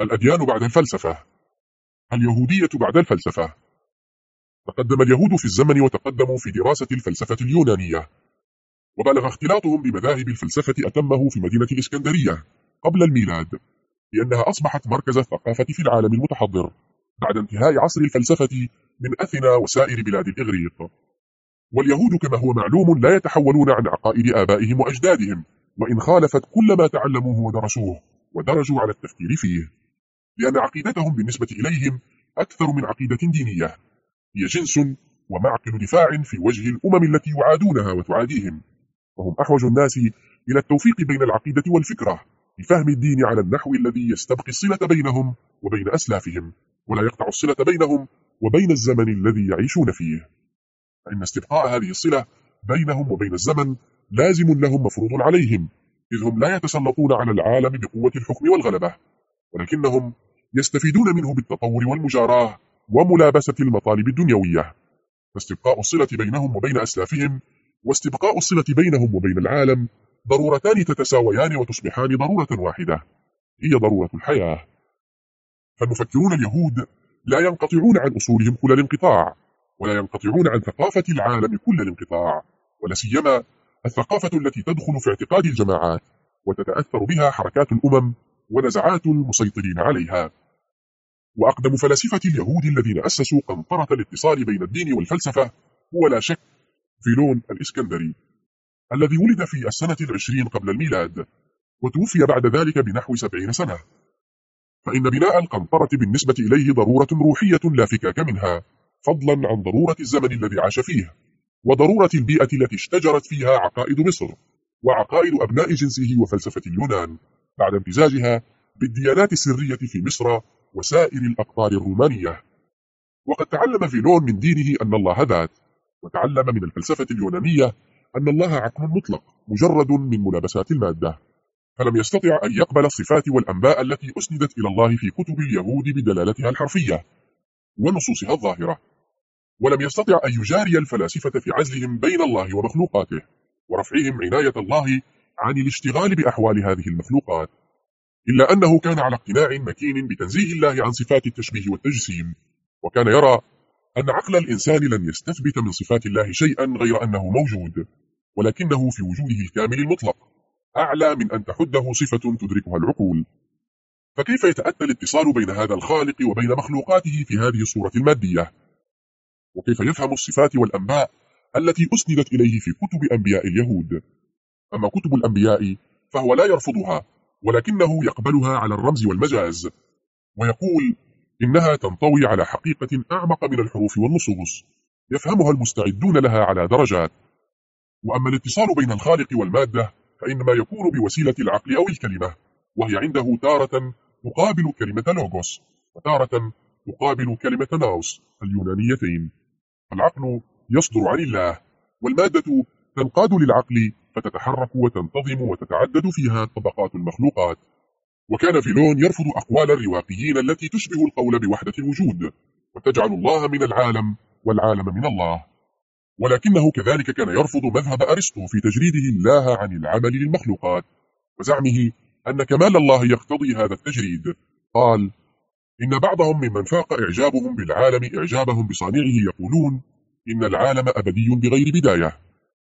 الأديان بعد الفلسفة. اليهودية بعد الفلسفة. تقدم اليهود في الزمن وتقدموا في دراسة الفلسفة اليونانية. وبلغ اختلاطهم بمذاهب الفلسفة أتمه في مدينة الإسكندرية قبل الميلاد لأنها أصبحت مركز الثقافة في العالم المتحضر بعد انتهاء عصر الفلسفة من أثينا وسائر بلاد الإغريق. واليهود كما هو معلوم لا يتحولون عن عقائد آبائهم وأجدادهم وإن خالفت كل ما تعلموه ودرسوه ودرجوا على التفكير فيه. لأن عقيدتهم بالنسبة إليهم أكثر من عقيدة دينية. هي جنس ومعقل دفاع في وجه الأمم التي يعادونها وتعاديهم. وهم أحوج الناس إلى التوفيق بين العقيدة والفكرة لفهم الدين على النحو الذي يستبقي الصلة بينهم وبين أسلافهم ولا يقطع الصلة بينهم وبين الزمن الذي يعيشون فيه. فإن استبقاء هذه الصلة بينهم وبين الزمن لازم لهم مفروض عليهم إذ هم لا يتسلطون على العالم بقوة الحكم والغلبة ولكنهم يستفيدون منه بالتطور والمجاراة وملابسة المطالب الدنيوية. فاستبقاء الصلة بينهم وبين أسلافهم واستبقاء الصلة بينهم وبين العالم ضرورتان تتساويان وتصبحان ضرورة واحدة هي ضرورة الحياة. فالمفكرون اليهود لا ينقطعون عن أصولهم كل الانقطاع ولا ينقطعون عن ثقافة العالم كل الانقطاع ولا سيما الثقافة التي تدخل في اعتقاد الجماعات وتتأثر بها حركات الأمم ونزعات المسيطرين عليها. وأقدم فلاسفة اليهود الذين أسسوا قنطرة الاتصال بين الدين والفلسفة هو لا شك فيلون الإسكندري الذي ولد في السنة العشرين قبل الميلاد وتوفي بعد ذلك بنحو سبعين سنة. فإن بناء القنطرة بالنسبة إليه ضرورة روحية لا فكاك منها فضلا عن ضرورة الزمن الذي عاش فيه وضرورة البيئة التي اشتجرت فيها عقائد مصر وعقائد أبناء جنسه وفلسفة اليونان. بعد امتزاجها بالديانات السرية في مصر وسائر الأقطار الرومانية. وقد تعلم فيلون من دينه أن الله ذات وتعلم من الفلسفة اليونانية أن الله عقل مطلق مجرد من ملابسات المادة. فلم يستطع أن يقبل الصفات والأنباء التي أسندت إلى الله في كتب اليهود بدلالتها الحرفية ونصوصها الظاهرة. ولم يستطع أن يجاري الفلاسفة في عزلهم بين الله ومخلوقاته ورفعهم عناية الله عن الاشتغال بأحوال هذه المخلوقات إلا أنه كان على اقتناع مكين بتنزيه الله عن صفات التشبيه والتجسيم وكان يرى أن عقل الإنسان لن يستثبت من صفات الله شيئا غير أنه موجود ولكنه في وجوده الكامل المطلق أعلى من أن تحده صفة تدركها العقول. فكيف يتأتى الاتصال بين هذا الخالق وبين مخلوقاته في هذه الصورة المادية؟ وكيف يفهم الصفات والأنباء التي أسندت إليه في كتب أنبياء اليهود؟ أما كتب الأنبياء فهو لا يرفضها ولكنه يقبلها على الرمز والمجاز ويقول إنها تنطوي على حقيقة أعمق من الحروف والنصوص يفهمها المستعدون لها على درجات. وأما الاتصال بين الخالق والمادة فإنما يكون بوسيلة العقل أو الكلمة وهي عنده تارة تقابل كلمة لوغوس وتارة تقابل كلمة ناوس اليونانيتين. العقل يصدر عن الله والمادة تنقاد للعقل فتتحرك وتنتظم وتتعدد فيها طبقات المخلوقات. وكان فيلون يرفض أقوال الرواقيين التي تشبه القول بوحدة الوجود. وتجعل الله من العالم والعالم من الله. ولكنه كذلك كان يرفض مذهب أرسطو في تجريده الله عن العمل للمخلوقات. وزعمه أن كمال الله يقتضي هذا التجريد. قال إن بعضهم ممن فاق إعجابهم بالعالم إعجابهم بصانعه يقولون إن العالم أبدي بغير بداية.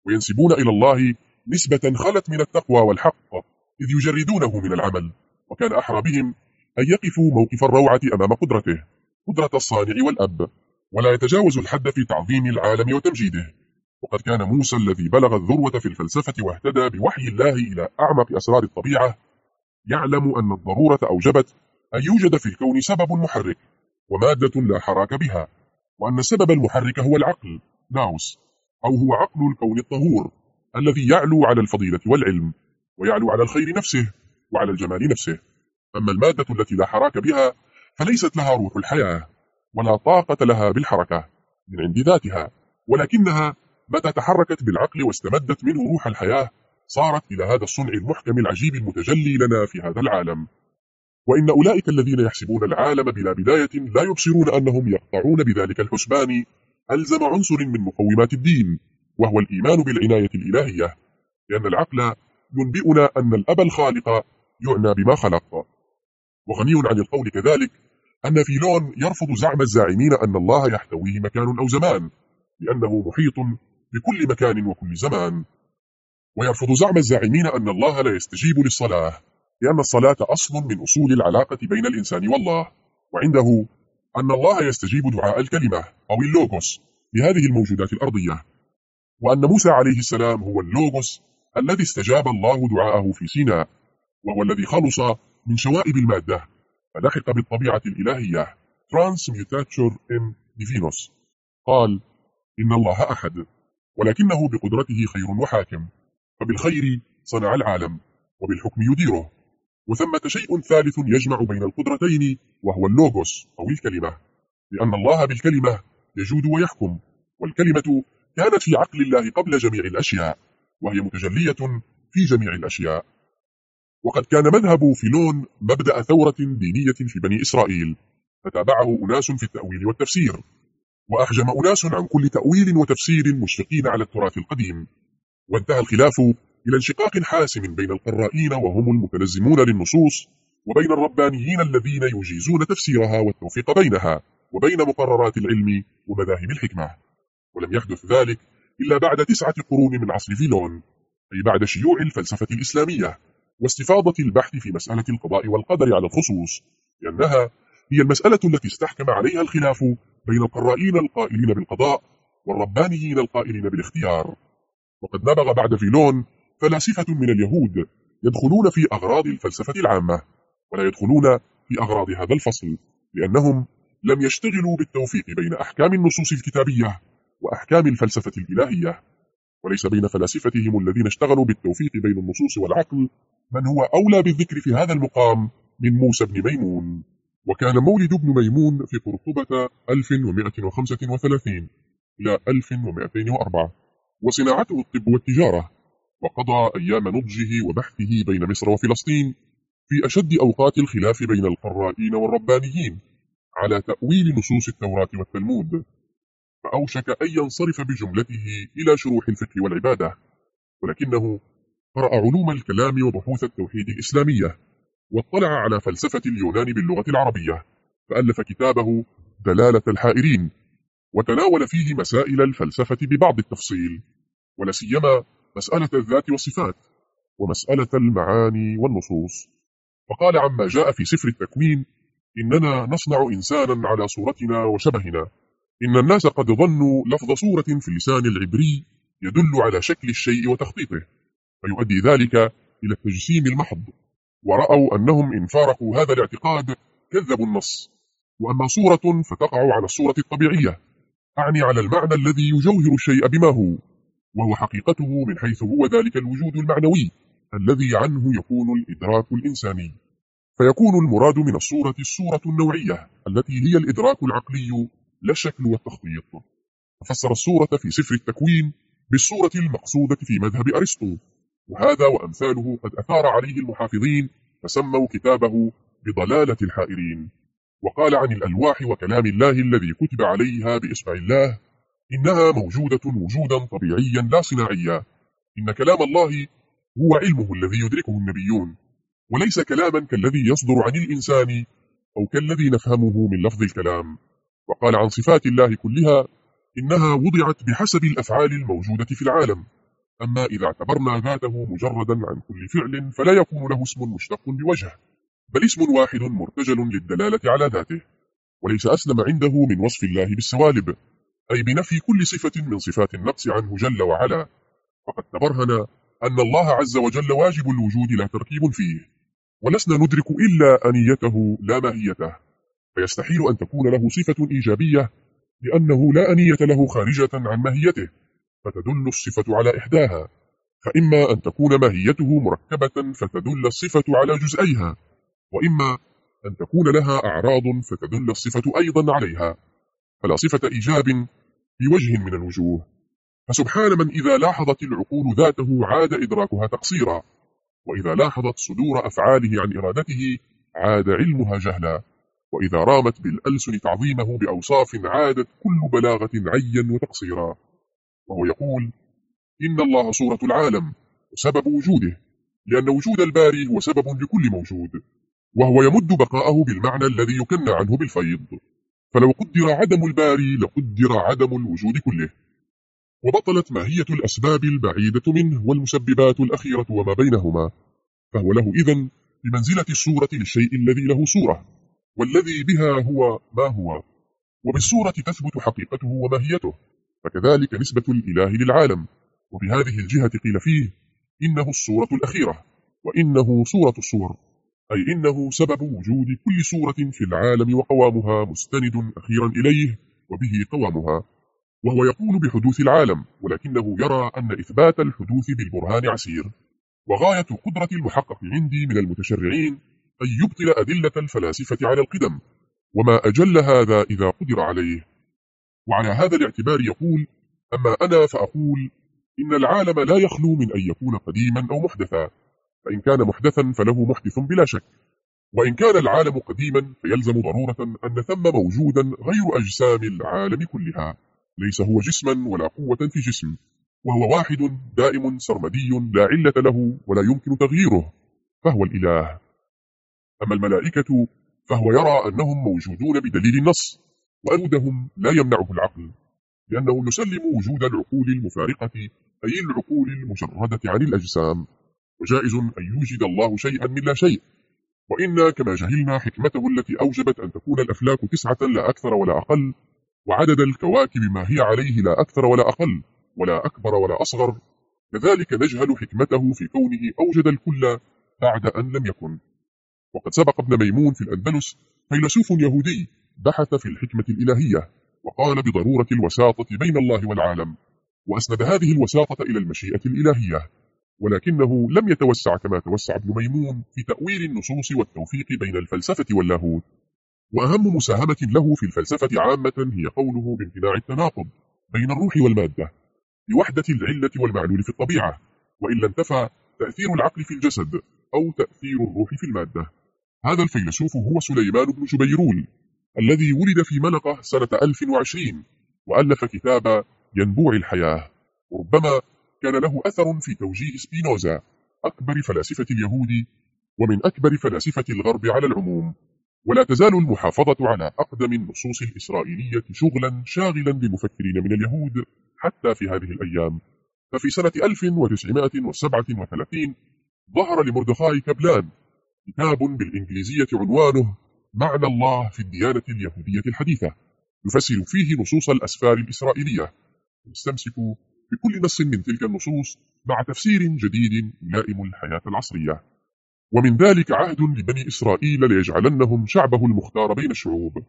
وينسبون إلى الله نسبة خلت من التقوى والحق إذ يجردونه من العمل. وكان أحرى بهم أن يقفوا موقف الروعة أمام قدرته قدرة الصانع والأب. ولا يتجاوز الحد في تعظيم العالم وتمجيده. وقد كان موسى الذي بلغ الذروة في الفلسفة واهتدى بوحي الله إلى أعمق أسرار الطبيعة. يعلم أن الضرورة أوجبت أن يوجد في الكون سبب محرك ومادة لا حراك بها. وأن السبب المحرك هو العقل ناوس أو هو عقل الكون الطهور. الذي يعلو على الفضيلة والعلم ويعلو على الخير نفسه وعلى الجمال نفسه. أما المادة التي لا حراك بها فليست لها روح الحياة ولا طاقة لها بالحركة من عند ذاتها. ولكنها متى تحركت بالعقل واستمدت منه روح الحياة صارت إلى هذا الصنع المحكم العجيب المتجلي لنا في هذا العالم. وإن أولئك الذين يحسبون العالم بلا بداية لا يبصرون أنهم يقطعون بذلك الحسبان. ألزم عنصر من مقومات الدين. وهو الإيمان بالعناية الإلهية لأن العقل ينبئنا أن الأب الخالق يعنى بما خلق. وغني عن القول كذلك أن فيلون يرفض زعم الزاعمين أن الله يحتويه مكان أو زمان لأنه محيط بكل مكان وكل زمان. ويرفض زعم الزاعمين أن الله لا يستجيب للصلاة لأن الصلاة أصل من أصول العلاقة بين الإنسان والله. وعنده أن الله يستجيب دعاء الكلمة أو اللوغوس لهذه الموجودات الأرضية. وأن موسى عليه السلام هو اللوغوس الذي استجاب الله دعاءه في سيناء وهو الذي خلص من شوائب المادة فلحق بالطبيعة الإلهية Transmutature in Divinus قال إن الله أحد ولكنه بقدرته خير وحاكم فبالخير صنع العالم وبالحكم يديره. وثمة شيء ثالث يجمع بين القدرتين وهو اللوغوس أو الكلمة لأن الله بالكلمة يجود ويحكم والكلمة كانت في عقل الله قبل جميع الأشياء وهي متجلية في جميع الأشياء. وقد كان مذهب فيلون مبدأ ثورة دينية في بني إسرائيل فتابعه أناس في التأويل والتفسير وأحجم أناس عن كل تأويل وتفسير مشفقين على التراث القديم. وانتهى الخلاف إلى انشقاق حاسم بين القرائين وهم المتلزمون للنصوص وبين الربانيين الذين يجيزون تفسيرها والتوفيق بينها وبين مقررات العلم ومذاهب الحكمة. ولم يحدث ذلك إلا بعد تسعة قرون من عصر فيلون أي بعد شيوع الفلسفة الإسلامية واستفاضة البحث في مسألة القضاء والقدر على الخصوص لأنها هي المسألة التي استحكم عليها الخلاف بين القرائين القائلين بالقضاء والربانيين القائلين بالاختيار. وقد نبغ بعد فيلون فلاسفة من اليهود يدخلون في أغراض الفلسفة العامة ولا يدخلون في أغراض هذا الفصل لأنهم لم يشتغلوا بالتوفيق بين أحكام النصوص الكتابية وأحكام الفلسفة الإلهية وليس بين فلاسفتهم الذين اشتغلوا بالتوفيق بين النصوص والعقل من هو أولى بالذكر في هذا المقام من موسى بن ميمون. وكان مولد ابن ميمون في قرطبة 1135 إلى 1204 وصناعته الطب والتجارة وقضى أيام نضجه وبحثه بين مصر وفلسطين في أشد أوقات الخلاف بين القرائين والربانيين على تأويل نصوص التوراة والتلمود. فأوشك أن ينصرف بجملته إلى شروح الفكر والعبادة ولكنه قرأ علوم الكلام وبحوث التوحيد الإسلامية واطلع على فلسفة اليونان باللغة العربية فألف كتابه دلالة الحائرين وتناول فيه مسائل الفلسفة ببعض التفصيل ولا سيما مسألة الذات والصفات ومسألة المعاني والنصوص. فقال عما جاء في سفر التكوين إننا نصنع إنسانا على صورتنا وشبهنا. إن الناس قد ظنوا لفظ صورة في اللسان العبري يدل على شكل الشيء وتخطيطه فيؤدي ذلك إلى التجسيم المحض. ورأوا أنهم إن فارقوا هذا الاعتقاد كذبوا النص وأما صورة فتقع على الصورة الطبيعية أعني على المعنى الذي يجوهر الشيء بما هو وهو حقيقته من حيث هو ذلك الوجود المعنوي الذي عنه يكون الإدراك الإنساني. فيكون المراد من الصورة الصورة النوعية التي هي الإدراك العقلي لا الشكل والتخطيط ففسر الصورة في سفر التكوين بالصورة المقصودة في مذهب أرسطو. وهذا وأمثاله قد أثار عليه المحافظين فسموا كتابه بضلالة الحائرين. وقال عن الألواح وكلام الله الذي كتب عليها بإصبع الله إنها موجودة وجودا طبيعيا لا صناعيا إن كلام الله هو علمه الذي يدركه النبيون. وليس كلاما كالذي يصدر عن الإنسان أو كالذي نفهمه من لفظ الكلام. وقال عن صفات الله كلها إنها وضعت بحسب الأفعال الموجودة في العالم. أما إذا اعتبرنا ذاته مجردا عن كل فعل فلا يكون له اسم مشتق بوجه بل اسم واحد مرتجل للدلالة على ذاته وليس أسلم عنده من وصف الله بالسوالب أي بنفي كل صفة من صفات النقص عنه جل وعلا. فقد تبرهن أن الله عز وجل واجب الوجود لا تركيب فيه ولسنا ندرك إلا أنيته لا ماهيته. فيستحيل أن تكون له صفة إيجابية لأنه لا أنية له خارجة عن ماهيته فتدل الصفة على إحداها. فإما أن تكون ماهيته مركبة فتدل الصفة على جزئيها وإما أن تكون لها أعراض فتدل الصفة أيضا عليها. فلا صفة إيجاب في وجه من الوجوه. فسبحان من إذا لاحظت العقول ذاته عاد إدراكها تقصيرا وإذا لاحظت صدور أفعاله عن إرادته عاد علمها جهلا. وإذا رامت بالألسن تعظيمه بأوصاف عادت كل بلاغة عيا وتقصيرا. وهو يقول إن الله صورة العالم وسبب وجوده لأن وجود الباري هو سبب لكل موجود وهو يمد بقاءه بالمعنى الذي يكنى عنه بالفيض. فلو قدر عدم الباري لقدر عدم الوجود كله. وبطلت ماهية الأسباب البعيدة منه والمسببات الأخيرة وما بينهما. فهو له إذن بمنزلة الصورة للشيء الذي له صورة. والذي بها هو ما هو وبالصورة تثبت حقيقته وماهيته فكذلك نسبة الإله للعالم. وبهذه الجهة قيل فيه إنه الصورة الأخيرة وإنه صورة الصور أي إنه سبب وجود كل صورة في العالم وقوامها مستند أخيرا إليه وبه قوامها وهو يقول بحدوث العالم ولكنه يرى أن إثبات الحدوث بالبرهان عسير. وغاية قدرة المحقق عندي من المتشرعين أن يبطل أدلة الفلاسفة على القدم وما أجل هذا إذا قدر عليه. وعلى هذا الاعتبار يقول أما أنا فأقول إن العالم لا يخلو من أن يكون قديما أو محدثا فإن كان محدثا فله محدث بلا شك. وإن كان العالم قديما فيلزم ضرورة أن ثم موجودا غير أجسام العالم كلها. ليس هو جسما ولا قوة في جسم وهو واحد دائم سرمدي لا علة له ولا يمكن تغييره فهو الإله. أما الملائكة فهو يرى أنهم موجودون بدليل النص وأنودهم لا يمنعه العقل لأنه يسلم وجود العقول المفارقة أي العقول المجردة عن الأجسام وجائز أن يوجد الله شيئا من لا شيء. وإنا كما جهلنا حكمته التي أوجبت أن تكون الأفلاك تسعة لا أكثر ولا أقل وعدد الكواكب ما هي عليه لا أكثر ولا أقل ولا أكبر ولا أصغر كذلك نجهل حكمته في كونه أوجد الكل بعد أن لم يكن. وقد سبق ابن ميمون في الأندلس فيلسوف يهودي بحث في الحكمة الإلهية وقال بضرورة الوساطة بين الله والعالم وأسند هذه الوساطة إلى المشيئة الإلهية ولكنه لم يتوسع كما توسع ابن ميمون في تأويل النصوص والتوفيق بين الفلسفة واللاهوت. وأهم مساهمة له في الفلسفة عامة هي قوله بامتناع التناقض بين الروح والمادة بوحدة العلة والمعلول في الطبيعة وإلا انتفى تأثير العقل في الجسد أو تأثير الروح في المادة. هذا الفيلسوف هو سليمان بن جبيرول الذي ولد في ملقة سنة 1020 وألف كتاب ينبوع الحياة. وربما كان له أثر في توجيه سبينوزا أكبر فلاسفة اليهود ومن أكبر فلاسفة الغرب على العموم. ولا تزال المحافظة على أقدم النصوص الإسرائيلية شغلا شاغلا للمفكرين من اليهود حتى في هذه الأيام. ففي سنة 1937 ظهر لمردخاي كبلان كتاب بالإنجليزية عنوانه معنى الله في الديانة اليهودية الحديثة. يفسر فيه نصوص الأسفار الإسرائيلية. ويستمسك بكل نص من تلك النصوص مع تفسير جديد يلائم الحياة العصرية. ومن ذلك عهد لبني إسرائيل ليجعلنهم شعبه المختار بين الشعوب.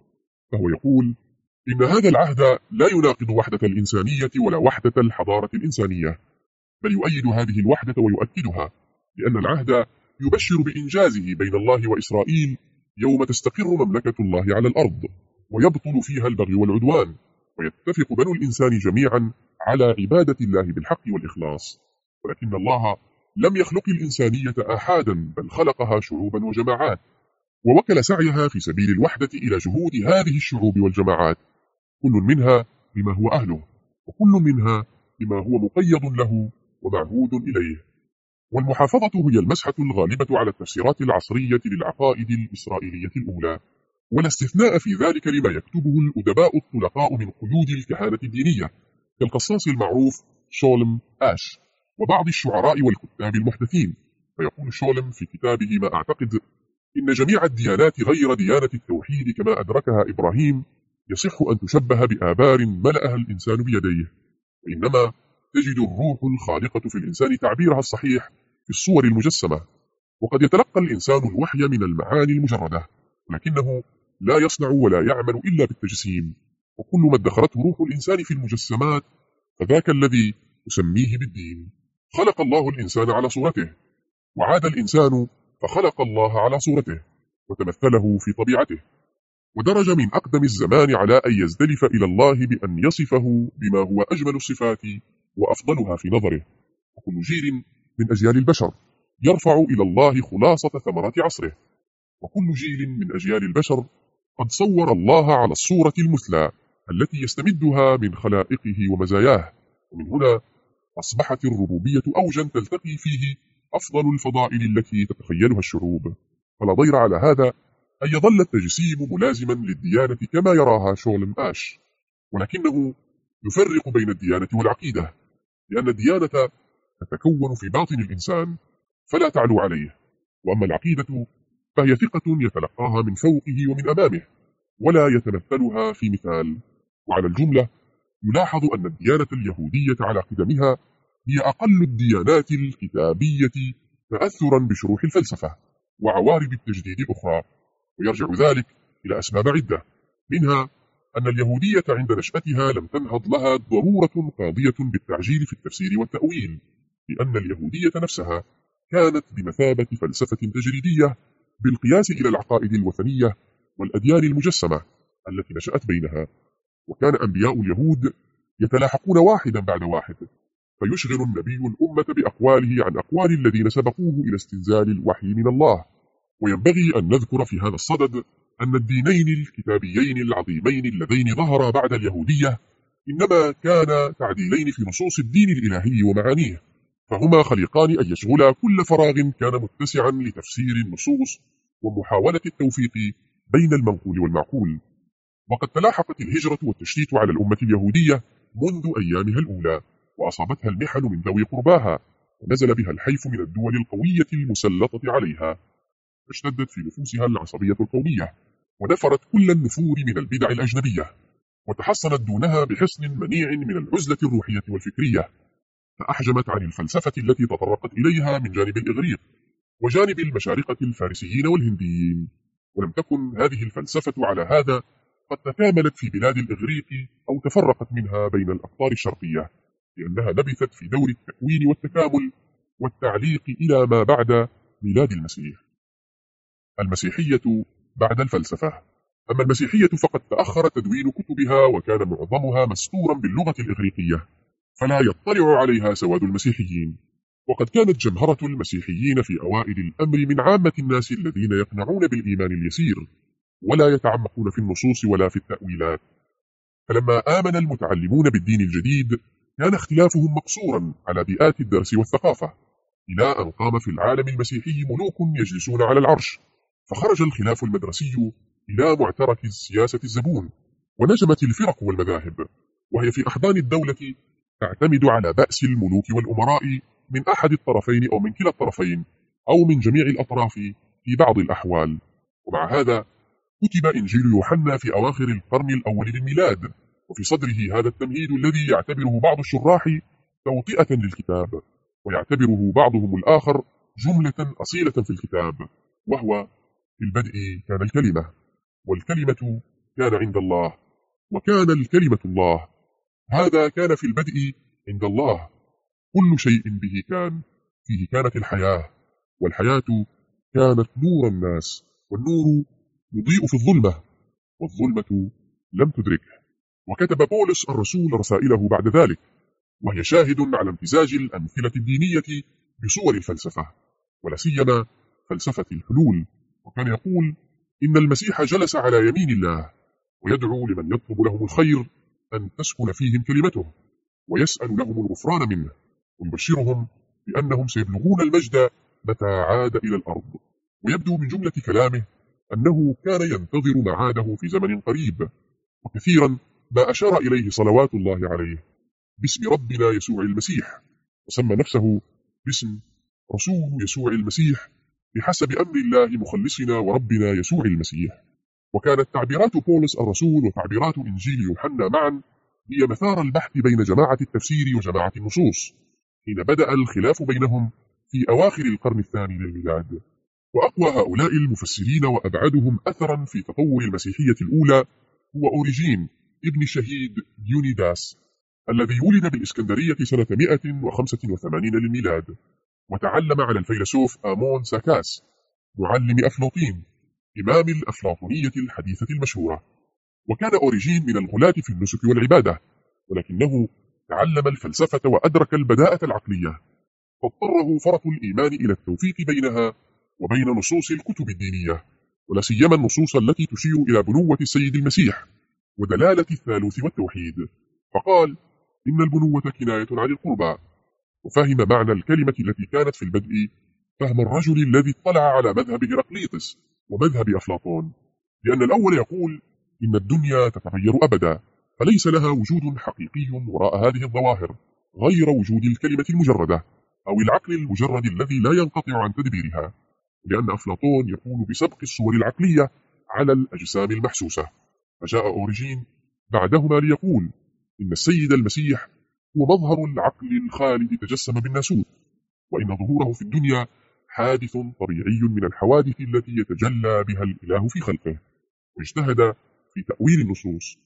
فهو يقول إن هذا العهد لا يناقض وحدة الإنسانية ولا وحدة الحضارة الإنسانية بل يؤيد هذه الوحدة ويؤكدها لأن العهد يبشر بإنجازه بين الله وإسرائيل يوم تستقر مملكة الله على الأرض ويبطل فيها البغي والعدوان ويتفق بنو الإنسان جميعا على عبادة الله بالحق والإخلاص. ولكن الله لم يخلق الإنسانية آحادا بل خلقها شعوبا وجماعات ووكل سعيها في سبيل الوحدة إلى جهود هذه الشعوب والجماعات كل منها بما هو أهله وكل منها بما هو مقيد له ومعهود إليه. والمحافظة هي المسحة الغالبة على التفسيرات العصرية للعقائد الإسرائيلية الأولى. ولا استثناء في ذلك لما يكتبه الأدباء الطلقاء من قيود الكهانة الدينية كالقصاص المعروف شولم آش وبعض الشعراء والكتاب المحدثين. فيقول شولم في كتابه ما أعتقد إن جميع الديانات غير ديانة التوحيد كما أدركها إبراهيم يصح أن تشبه بآبار ملأها الإنسان بيديه وإنما تجد الروح الخالقة في الإنسان تعبيرها الصحيح في الصور المجسمة وقد يتلقى الإنسان الوحي من المعاني المجردة ولكنه لا يصنع ولا يعمل إلا بالتجسيم وكل ما ادخرته روح الإنسان في المجسمات فذاك الذي أسميه بالدين. خلق الله الإنسان على صورته وعاد الإنسان فخلق الله على صورته وتمثله في طبيعته. ودرج من أقدم الزمان على أن يزدلف إلى الله بأن يصفه بما هو أجمل الصفات وأفضلها في نظره. وكل جيل من أجيال البشر يرفع إلى الله خلاصة ثمرات عصره. وكل جيل من أجيال البشر قد صور الله على الصورة المثلى التي يستمدها من خلائقه ومزاياه. ومن هنا أصبحت الربوبية أوجا تلتقي فيه أفضل الفضائل التي تتخيلها الشعوب. فلا ضير على هذا أن يظل التجسيم ملازما للديانة كما يراها شولم آش. ولكنه يفرق بين الديانة والعقيدة لأن الديانة تتكون في باطن الإنسان فلا تعلو عليه. وأما العقيدة فهي ثقة يتلقاها من فوقه ومن أمامه ولا يتمثلها في مثال. وعلى الجملة يلاحظ أن الديانة اليهودية على قدمها هي أقل الديانات الكتابية تأثرا بشروح الفلسفة وعوارض التجديد الأخرى ويرجع ذلك إلى أسباب عدة. منها أن اليهودية عند نشأتها لم تنهض لها ضرورة قاضية بالتعجيل في التفسير والتأويل. لأن اليهودية نفسها كانت بمثابة فلسفة تجريدية بالقياس إلى العقائد الوثنية والأديان المجسمة التي نشأت بينها. وكان أنبياء اليهود يتلاحقون واحدا بعد واحد فيشغل النبي الأمة بأقواله عن أقوال الذين سبقوه إلى استنزال الوحي من الله. وينبغي أن نذكر في هذا الصدد أن الدينين الكتابيين العظيمين اللذين ظهرا بعد اليهودية إنما كان تعديلين في نصوص الدين الإلهي ومعانيه. فهما خليقان أن يشغلا كل فراغ كان متسعا لتفسير النصوص ومحاولة التوفيق بين المنقول والمعقول. وقد تلاحقت الهجرة والتشتيت على الأمة اليهودية منذ أيامها الأولى وأصابتها المحن من ذوي قرباها ونزل بها الحيف من الدول القوية المسلطة عليها. فاشتدت في نفوسها العصبية القومية ونفرت كل النفور من البدع الأجنبية وتحصنت دونها بحصن منيع من العزلة الروحية والفكرية. فأحجمت عن الفلسفة التي تطرقت إليها من جانب الإغريق وجانب المشارقة الفارسيين والهنديين. ولم تكن هذه الفلسفة على هذا قد تكاملت في بلاد الإغريق أو تفرقت منها بين الأقطار الشرقية لأنها لبثت في دور التكوين والتكامل والتعليق إلى ما بعد ميلاد المسيح. المسيحية بعد الفلسفة. أما المسيحية فقد تأخر تدوين كتبها وكان معظمها مستورا باللغة الإغريقية. فلا يطلع عليها سواد المسيحيين. وقد كانت جمهرة المسيحيين في أوائل الأمر من عامة الناس الذين يقنعون بالإيمان اليسير ولا يتعمقون في النصوص ولا في التأويلات. فلما آمن المتعلمون بالدين الجديد كان اختلافهم مقصورا على بيئات الدرس والثقافة إلى أن قام في العالم المسيحي ملوك يجلسون على العرش. فخرج الخلاف المدرسي إلى معترك السياسة الزبون ونجمت الفرق والمذاهب وهي في أحضان الدولة تعتمد على بأس الملوك والأمراء من أحد الطرفين أو من كلا الطرفين أو من جميع الأطراف في بعض الأحوال. ومع هذا كتب إنجيل يوحنا في أواخر القرن الأول للميلاد وفي صدره هذا التمهيد الذي يعتبره بعض الشراح توطئة للكتاب ويعتبره بعضهم الآخر جملة أصيلة في الكتاب وهو في البدء كان الكلمة والكلمة كان عند الله وكان الكلمة الله. هذا كان في البدء عند الله. كل شيء به كان فيه كانت الحياة. والحياة كانت نور الناس والنور يضيء في الظلمة والظلمة لم تدركه. وكتب بولس الرسول رسائله بعد ذلك وهي شاهد على امتزاج الأمثلة الدينية بصور الفلسفة ولا سيما فلسفة الحلول. وكان يقول إن المسيح جلس على يمين الله ويدعو لمن يطلب لهم الخير أن تسكن فيهم كلمته ويسأل لهم الغفران منه. ويبشرهم بأنهم سيبلغون المجد متى عاد إلى الأرض. ويبدو من جملة كلامه أنه كان ينتظر معاده في زمن قريب. وكثيرا ما أشار إليه صلوات الله عليه. باسم ربنا يسوع المسيح. وسمى نفسه باسم رسول يسوع المسيح بحسب أمر الله مخلصنا وربنا يسوع المسيح. وكانت تعبيرات بولس الرسول وتعبيرات إنجيل يوحنا معا هي مثار البحث بين جماعة التفسير وجماعة النصوص حين بدأ الخلاف بينهم في أواخر القرن الثاني للميلاد. وأقوى هؤلاء المفسرين وأبعدهم أثرا في تطور المسيحية الأولى هو أوريجين ابن شهيد ديونيداس الذي ولد بالإسكندرية سنة 185 للميلاد وتعلم على الفيلسوف آمون ساكاس معلم أفلاطين. إمام الأفلاطونية الحديثة المشهورة. وكان أوريجين من الغلاة في النسك والعبادة ولكنه تعلم الفلسفة وأدرك البداءة العقلية. فاضطره فرط الإيمان إلى التوفيق بينها وبين نصوص الكتب الدينية ولا سيما النصوص التي تشير إلى بنوة السيد المسيح ودلالة الثالوث والتوحيد. فقال إن البنوة كناية عن القربى. وفهم معنى الكلمة التي كانت في البدء فهم الرجل الذي اطلع على مذهب هرقليطس. ومذهب أفلاطون لأن الأول يقول إن الدنيا تتغير أبدا فليس لها وجود حقيقي وراء هذه الظواهر غير وجود الكلمة المجردة أو العقل المجرد الذي لا ينقطع عن تدبيرها لأن أفلاطون يقول بسبق الصور العقلية على الأجسام المحسوسة. فجاء أوريجين بعدهما ليقول إن السيد المسيح هو مظهر العقل الخالد تجسم بالناسوت وإن ظهوره في الدنيا حادث طبيعي من الحوادث التي يتجلى بها الإله في خلقه. واجتهد في تأويل النصوص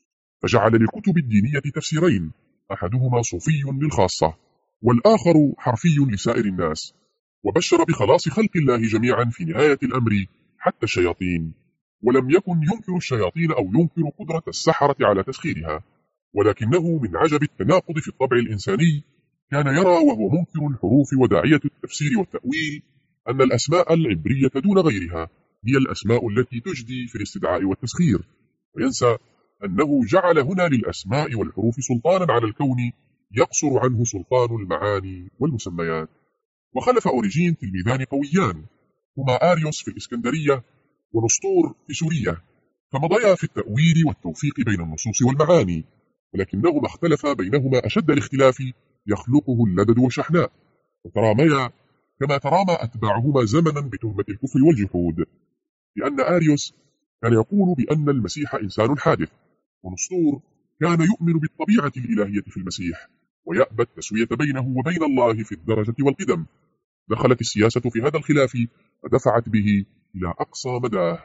فجعل للكتب الدينية تفسيرين أحدهما صوفي للخاصة والآخر حرفي لسائر الناس وبشر بخلاص خلق الله جميعا في نهاية الأمر حتى الشياطين. ولم يكن ينكر الشياطين أو ينكر قدرة السحرة على تسخيرها ولكنه من عجب التناقض في الطبع الإنساني كان يرى وهو منكر الحروف وداعية التفسير والتأويل أن الأسماء العبرية دون غيرها هي الأسماء التي تجدي في الاستدعاء والتسخير. وينسى أنه جعل هنا للأسماء والحروف سلطانا على الكون يقصر عنه سلطان المعاني والمسميات. وخلف أوريجين تلميذان قويان هما آريوس في الإسكندرية ونسطور في سوريا فمضيا في التأويل والتوفيق بين النصوص والمعاني ولكنهما اختلفا بينهما أشد الاختلاف يخلقه اللدد والشحناء وتراميا كما ترامى أتباعهما زمنا بتهمة الكفر والجحود لأن آريوس كان يقول بأن المسيح إنسان حادث ونسطور كان يؤمن بالطبيعة الإلهية في المسيح ويأبى التسوية بينه وبين الله في الدرجة والقدم. دخلت السياسة في هذا الخلاف ودفعت به إلى أقصى مداه.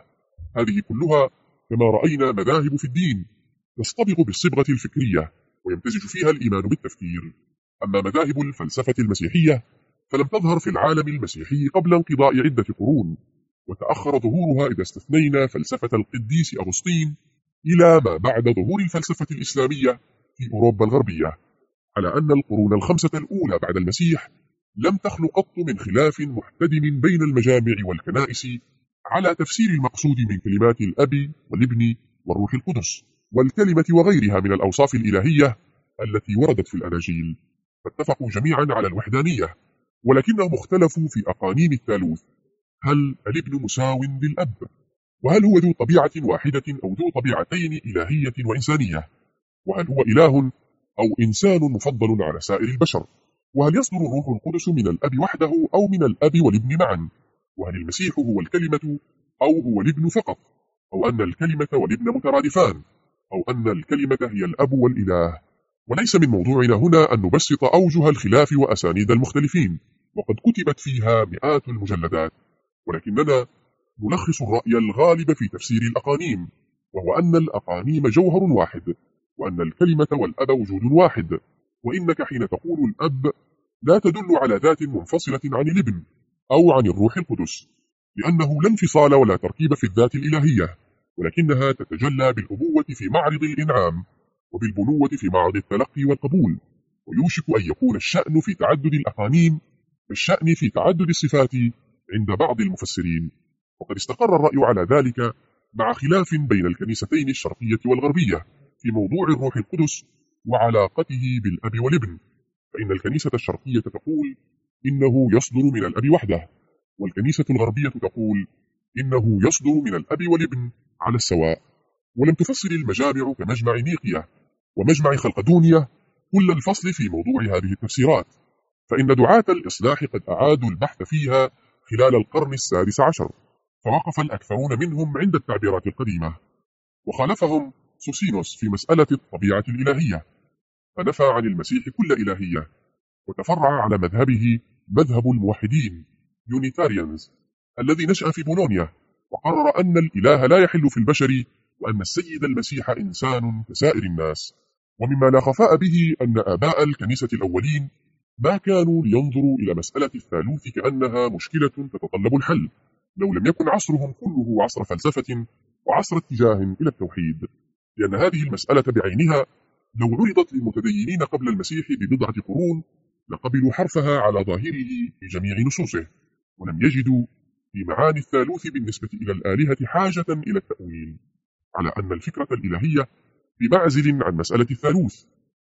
هذه كلها كما رأينا مذاهب في الدين تصطبغ بالصبغة الفكرية ويمتزج فيها الإيمان بالتفكير. أما مذاهب الفلسفة المسيحية فلم تظهر في العالم المسيحي قبل انقضاء عدة قرون وتأخر ظهورها إذا استثنينا فلسفة القديس أغسطين إلى ما بعد ظهور الفلسفة الإسلامية في أوروبا الغربية على أن القرون الخمسة الأولى بعد المسيح لم تخلق قط من خلاف محتدم بين المجامع والكنائس على تفسير المقصود من كلمات الأب والابن والروح القدس والكلمة وغيرها من الأوصاف الإلهية التي وردت في الأناجيل فاتفقوا جميعا على الوحدانية. ولكنهم اختلفوا في أقانيم الثالوث هل الابن مساو للأب؟ وهل هو ذو طبيعة واحدة أو ذو طبيعتين إلهية وإنسانية؟ وهل هو إله أو إنسان مفضل على سائر البشر؟ وهل يصدر الروح القدس من الأب وحده أو من الأب والابن معا؟ وهل المسيح هو الكلمة أو هو الابن فقط؟ أو أن الكلمة والابن مترادفان؟ أو أن الكلمة هي الأب والإله؟ وليس من موضوعنا هنا أن نبسط أوجه الخلاف وأسانيد المختلفين وقد كتبت فيها مئات المجلدات ولكننا نلخص الرأي الغالب في تفسير الأقانيم وهو أن الأقانيم جوهر واحد وأن الكلمة والأب وجود واحد وإنك حين تقول الأب لا تدل على ذات منفصلة عن الابن أو عن الروح القدس لأنه لا انفصال ولا تركيب في الذات الإلهية ولكنها تتجلى بالأبوة في معرض الإنعام. وبالبنوة في معرض التلقي والقبول. ويوشك أن يكون الشأن في تعدد الأقانيم كالشأن في تعدد الصفات عند بعض المفسرين. وقد استقر الرأي على ذلك مع خلاف بين الكنيستين الشرقية والغربية في موضوع الروح القدس وعلاقته بالأب والابن. فإن الكنيسة الشرقية تقول إنه يصدر من الأب وحده والكنيسة الغربية تقول إنه يصدر من الأب والابن على السواء. ولم تفسر المجامع كمجمع نيقيا ومجمع خلقدونيا كل الفصل في موضوع هذه التفسيرات. فإن دعاة الإصلاح قد أعادوا البحث فيها خلال القرن السادس عشر فوقف الأكثرون منهم عند التعبيرات القديمة. وخالفهم سوسينوس في مسألة الطبيعة الإلهية. فنفى عن المسيح كل إلهية وتفرع على مذهبه مذهب الموحدين Unitarians الذي نشأ في بولونيا وقرر أن الإله لا يحل في البشر وأن السيد المسيح إنسان كسائر الناس. ومما لا خفاء به أن آباء الكنيسة الأولين ما كانوا لينظروا إلى مسألة الثالوث كأنها مشكلة تتطلب الحل لو لم يكن عصرهم كله عصر فلسفة وعصر اتجاه إلى التوحيد. لأن هذه المسألة بعينها لو عرضت للمتدينين قبل المسيح ببضعة قرون لقبلوا حرفها على ظاهره في جميع نصوصه ولم يجدوا في معاني الثالوث بالنسبة إلى الآلهة حاجة إلى التأويل. على أن الفكرة الإلهية بمعزل عن مسألة الثالوث.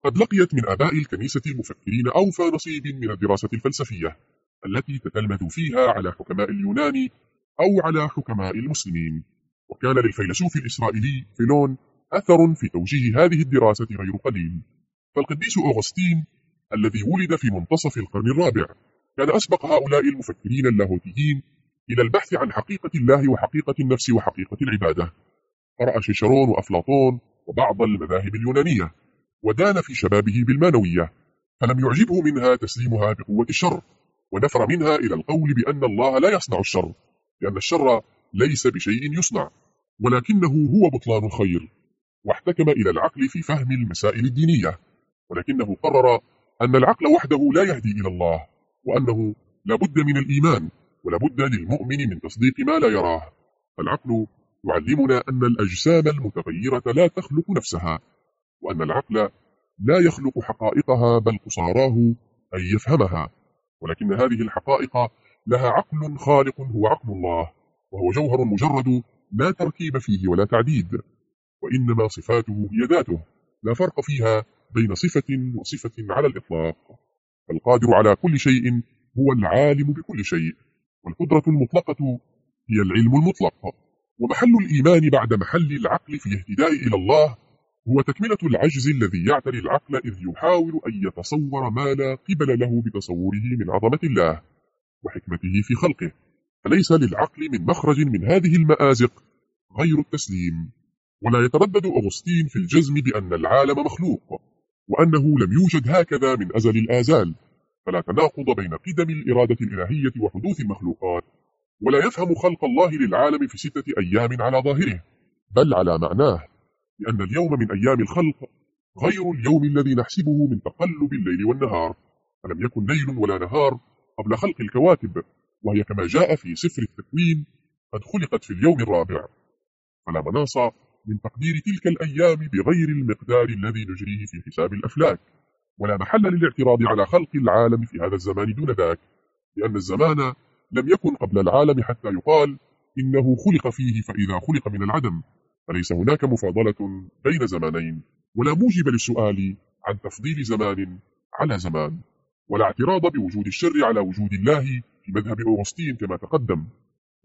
قد لقيت من آباء الكنيسة المفكرين أوفى نصيب من الدراسة الفلسفية التي تتلمذ فيها على حكماء اليونان أو على حكماء المسلمين. وكان للفيلسوف الإسرائيلي فيلون أثر في توجيه هذه الدراسة غير قليل. فالقديس أغسطين الذي ولد في منتصف القرن الرابع كان أسبق هؤلاء المفكرين اللاهوتيين إلى البحث عن حقيقة الله وحقيقة النفس وحقيقة العبادة. قرأ شيشرون وأفلاطون وبعض المذاهب اليونانية ودان في شبابه بالمانوية فلم يعجبه منها تسليمها بقوة الشر ونفر منها إلى القول بأن الله لا يصنع الشر لأن الشر ليس بشيء يصنع ولكنه هو بطلان الخير واحتكم إلى العقل في فهم المسائل الدينية ولكنه قرر أن العقل وحده لا يهدي إلى الله وأنه لابد من الإيمان ولابد للمؤمن من تصديق ما لا يراه فالعقل يعلمنا أن الأجسام المتغيرة لا تخلق نفسها وأن العقل لا يخلق حقائقها بل قصاراه أن يفهمها. ولكن هذه الحقائق لها عقل خالق هو عقل الله وهو جوهر مجرد لا تركيب فيه ولا تعديد وإنما صفاته هي ذاته لا فرق فيها بين صفة وصفة على الإطلاق. فالقادر على كل شيء هو العالم بكل شيء والقدرة المطلقة هي العلم المطلق. ومحل الإيمان بعد محل العقل في اهتداء إلى الله هو تكملة العجز الذي يعتري العقل إذ يحاول أن يتصور ما لا قبل له بتصوره من عظمة الله وحكمته في خلقه فليس للعقل من مخرج من هذه المآزق غير التسليم. ولا يتردد أغسطين في الجزم بأن العالم مخلوق وأنه لم يوجد هكذا من أزل الآزال فلا تناقض بين قدم الإرادة الإلهية وحدوث المخلوقات. ولا يفهم خلق الله للعالم في ستة أيام على ظاهره بل على معناه لأن اليوم من أيام الخلق غير اليوم الذي نحسبه من تقلب الليل والنهار. فلم يكن ليل ولا نهار قبل خلق الكواكب وهي كما جاء في سفر التكوين قد خلقت في اليوم الرابع. فلا مناص من تقدير تلك الأيام بغير المقدار الذي نجريه في حساب الأفلاك ولا محل للاعتراض على خلق العالم في هذا الزمان دون ذاك لأن الزمان لم يكن قبل العالم حتى يقال إنه خلق فيه فإذا خلق من العدم. فليس هناك مفاضلة بين زمانين ولا موجب للسؤال عن تفضيل زمان على زمان ولا اعتراض بوجود الشر على وجود الله في مذهب أوغسطين كما تقدم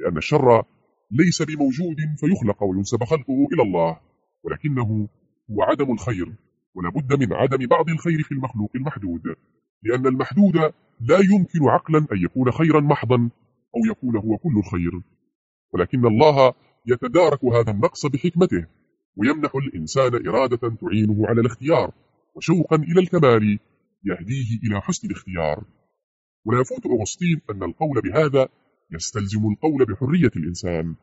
لأن الشر ليس بموجود فيخلق وينسب خلقه إلى الله ولكنه هو عدم الخير ولا بد من عدم بعض الخير في المخلوق المحدود لأن المحدود لا يمكن عقلا أن يكون خيرا محضا أو يكون هو كل الخير. ولكن الله يتدارك هذا النقص بحكمته ويمنح الإنسان إرادة تعينه على الاختيار وشوقا إلى الكمال يهديه إلى حسن الاختيار. ولا يفوت أغسطين أن القول بهذا يستلزم القول بحرية الإنسان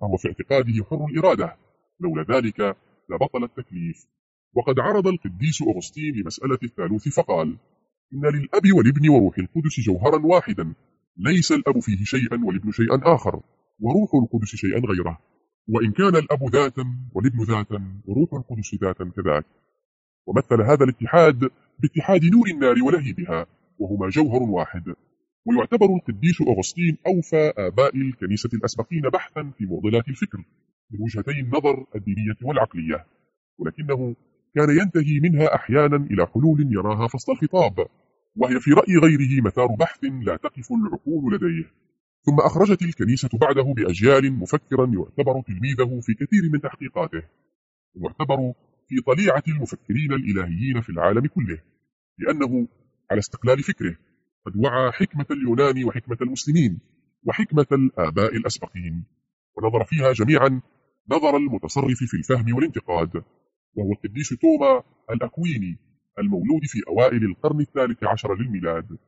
فهو في اعتقاده حر الإرادة. لولا ذلك لبطل التكليف. وقد عرض القديس أغسطين لمسألة الثالوث فقال إن للأب والابن وروح القدس جوهرا واحدا. ليس الأب فيه شيئا والابن شيئا آخر وروح القدس شيئا غيره. وإن كان الأب ذاتا والابن ذاتا وروح القدس ذاتا كذاك ومثل هذا الاتحاد باتحاد نور النار ولهيبها وهما جوهر واحد. ويعتبر القديس أغسطين أوفى آباء الكنيسة الأسبقين بحثا في معضلات الفكر من وجهتي النظر الدينية والعقلية. ولكنه كان ينتهي منها أحيانا إلى حلول يراها فصل الخطاب وهي في رأي غيره مثار بحث لا تقف العقول لديه. ثم أخرجت الكنيسة بعده بأجيال مفكرا يعتبر تلميذه في كثير من تحقيقاته ويعتبر في طليعة المفكرين الإلهيين في العالم كله لأنه على استقلال فكره قد وعى حكمة اليونان وحكمة المسلمين وحكمة الآباء الأسبقين ونظر فيها جميعا نظر المتصرف في الفهم والانتقاد. وهو القديس توما الأكويني المولود في أوائل القرن الثالث عشر للميلاد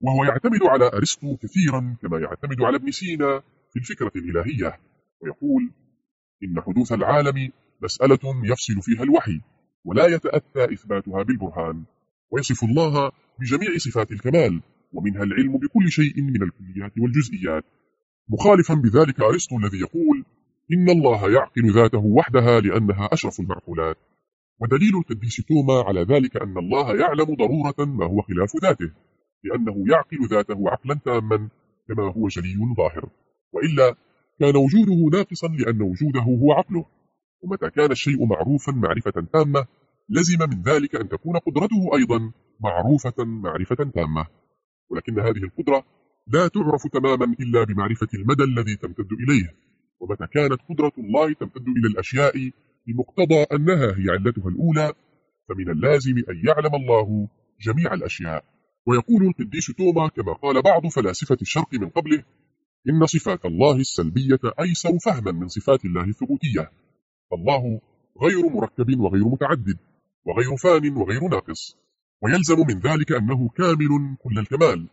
وهو يعتمد على أرسطو كثيرا كما يعتمد على ابن سينا في الفكرة الإلهية ويقول إن حدوث العالم مسألة يفصل فيها الوحي ولا يتأتى إثباتها بالبرهان ويصف الله بجميع صفات الكمال ومنها العلم بكل شيء من الكليات والجزئيات. مخالفا بذلك أرسطو الذي يقول إن الله يعقل ذاته وحدها لأنها أشرف المعقولات. ودليل القديس توما على ذلك أن الله يعلم ضرورة ما هو خلاف ذاته لأنه يعقل ذاته عقلا تاما كما هو جلي ظاهر. وإلا كان وجوده ناقصا لأن وجوده هو عقله. ومتى كان الشيء معروفا معرفة تامة لزم من ذلك أن تكون قدرته أيضا معروفة معرفة تامة. ولكن هذه القدرة لا تعرف تماما إلا بمعرفة المدى الذي تمتد إليه. ومتى كانت قدرة الله تمتد إلى الأشياء بمقتضى أنها هي علتها الأولى فمن اللازم أن يعلم الله جميع الأشياء. ويقول القديس توما كما قال بعض فلاسفة الشرق من قبله إن صفات الله السلبية أيسر فهما من صفات الله الثبوتية. فالله غير مركب وغير متعدد وغير فان وغير ناقص. ويلزم من ذلك أنه كامل كل الكمال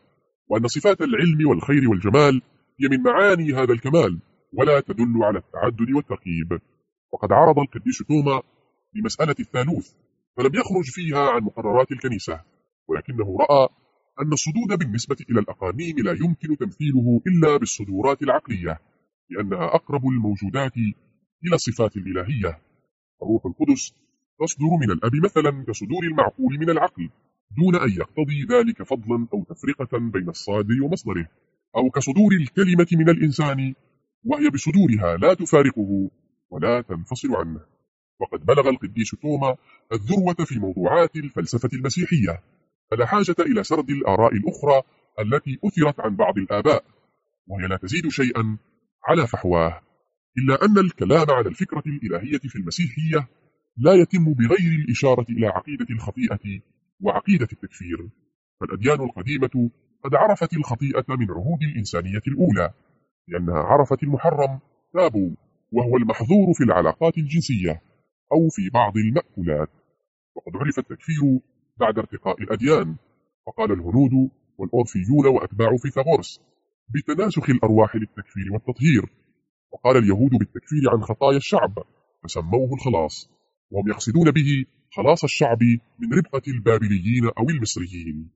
وأن صفات العلم والخير والجمال هي من معاني هذا الكمال ولا تدل على التعدد والتركيب. وقد عرض القديس توما لمسألة الثالوث فلم يخرج فيها عن مقررات الكنيسة ولكنه رأى أن الصدود بالنسبة إلى الأقانيم لا يمكن تمثيله إلا بالصدورات العقلية لأنها أقرب الموجودات إلى الصفات الإلهية. الروح القدس تصدر من الأب مثلا كصدور المعقول من العقل دون أن يقتضي ذلك فضلا أو تفرقة بين الصادر ومصدره أو كصدور الكلمة من الإنسان وهي بصدورها لا تفارقه ولا تنفصل عنه. وقد بلغ القديس توما الذروة في موضوعات الفلسفة المسيحية. فلا حاجة إلى سرد الآراء الأخرى التي أثرت عن بعض الآباء. وهي لا تزيد شيئا على فحواه. إلا أن الكلام على الفكرة الإلهية في المسيحية لا يتم بغير الإشارة إلى عقيدة الخطيئة وعقيدة التكفير. فالأديان القديمة قد عرفت الخطيئة من عهود الإنسانية الأولى لأنها عرفت المحرم تابوا وهو المحظور في العلاقات الجنسية أو في بعض المأكولات. وقد عرف التكفير بعد ارتقاء الأديان. فقال الهنود والأورفيون وأتباع فيثاغورس بتناسخ الأرواح للتكفير والتطهير. وقال اليهود بالتكفير عن خطايا الشعب فسموه الخلاص. وهم يقصدون به خلاص الشعب من ربقة البابليين أو المصريين.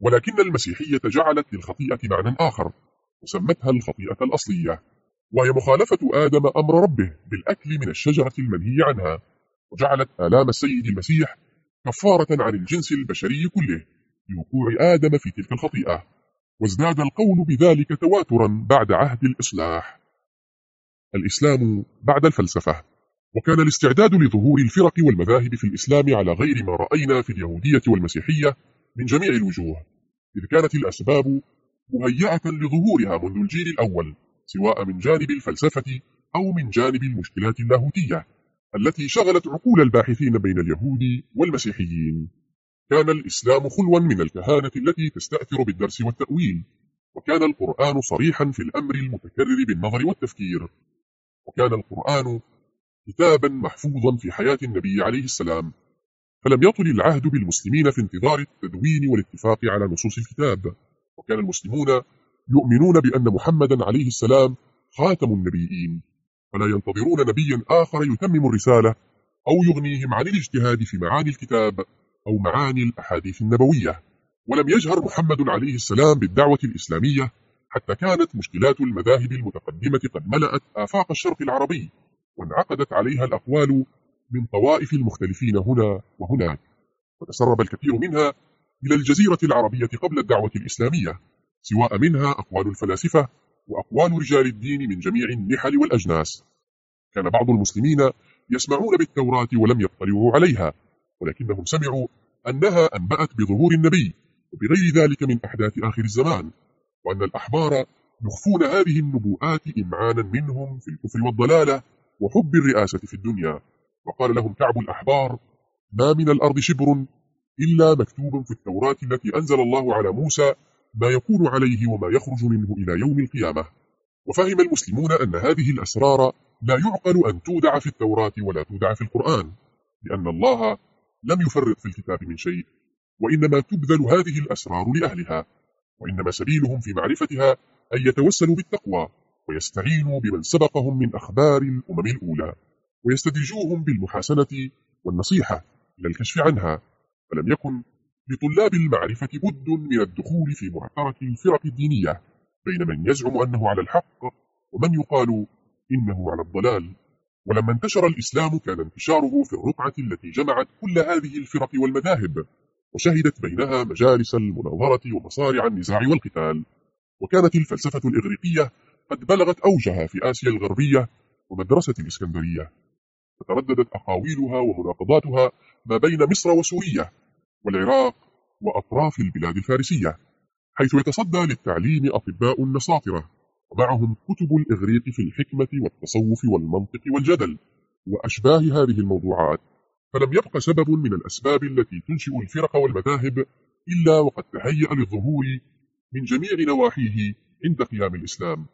ولكن المسيحية جعلت للخطيئة معنى آخر وسمتها الخطيئة الأصلية. وهي مخالفة آدم أمر ربه بالأكل من الشجرة المنهي عنها وجعلت آلام السيد المسيح كفارة عن الجنس البشري كله لوقوع آدم في تلك الخطيئة وازداد القول بذلك تواترا بعد عهد الإصلاح. الإسلام بعد الفلسفة وكان الاستعداد لظهور الفرق والمذاهب في الإسلام على غير ما رأينا في اليهودية والمسيحية من جميع الوجوه إذ كانت الأسباب مهيئة لظهورها منذ الجيل الأول. سواء من جانب الفلسفة أو من جانب المشكلات اللاهوتية التي شغلت عقول الباحثين بين اليهود والمسيحيين. كان الإسلام خلوا من الكهانة التي تستأثر بالدرس والتأويل وكان القرآن صريحا في الأمر المتكرر بالنظر والتفكير. وكان القرآن كتابا محفوظا في حياة النبي عليه السلام. فلم يطل العهد بالمسلمين في انتظار التدوين والاتفاق على نصوص الكتاب. وكان المسلمون يؤمنون بأن محمدا عليه السلام خاتم النبيين. فلا ينتظرون نبيا آخر يتمم الرسالة أو يغنيهم عن الاجتهاد في معاني الكتاب أو معاني الأحاديث النبوية. ولم يجهر محمد عليه السلام بالدعوة الإسلامية حتى كانت مشكلات المذاهب المتقدمة قد ملأت آفاق الشرق العربي وانعقدت عليها الأقوال من طوائف المختلفين هنا وهناك. وتسرب الكثير منها إلى الجزيرة العربية قبل الدعوة الإسلامية. سواء منها أقوال الفلاسفة وأقوال رجال الدين من جميع النحل والأجناس. كان بعض المسلمين يسمعون بالتوراة ولم يطلعوا عليها ولكنهم سمعوا أنها أنبأت بظهور النبي وبغير ذلك من أحداث آخر الزمان وأن الأحبار يخفون هذه النبوءات إمعانا منهم في الكفر والضلالة وحب الرئاسة في الدنيا. وقال لهم كعب الأحبار ما من الأرض شبر إلا مكتوب في التوراة التي أنزل الله على موسى ما يكون عليه وما يخرج منه إلى يوم القيامة. وفهم المسلمون أن هذه الأسرار لا يعقل أن تودع في التوراة ولا تودع في القرآن لأن الله لم يفرط في الكتاب من شيء وإنما تبذل هذه الأسرار لأهلها وإنما سبيلهم في معرفتها أن يتوسلوا بالتقوى ويستعينوا بمن سبقهم من أخبار الأمم الأولى ويستدرجوهم بالمحاسنة والنصيحة إلى الكشف عنها فلم يكن لطلاب المعرفة بد من الدخول في معترك الفرق الدينية بين من يزعم أنه على الحق ومن يقال إنه على الضلال. ولما انتشر الإسلام كان انتشاره في الرقعة التي جمعت كل هذه الفرق والمذاهب وشهدت بينها مجالس المناظرة ومصارع النزاع والقتال. وكانت الفلسفة الإغريقية قد بلغت أوجها في آسيا الغربية ومدرسة الإسكندرية. فترددت أقاويلها ومناقضاتها ما بين مصر وسوريا. والعراق وأطراف البلاد الفارسية حيث يتصدى للتعليم أطباء النصاطرة ومعهم كتب الإغريق في الحكمة والتصوف والمنطق والجدل وأشباه هذه الموضوعات فلم يبق سبب من الأسباب التي تنشئ الفرق والمذاهب إلا وقد تهيأ للظهور من جميع نواحيه عند قيام الإسلام.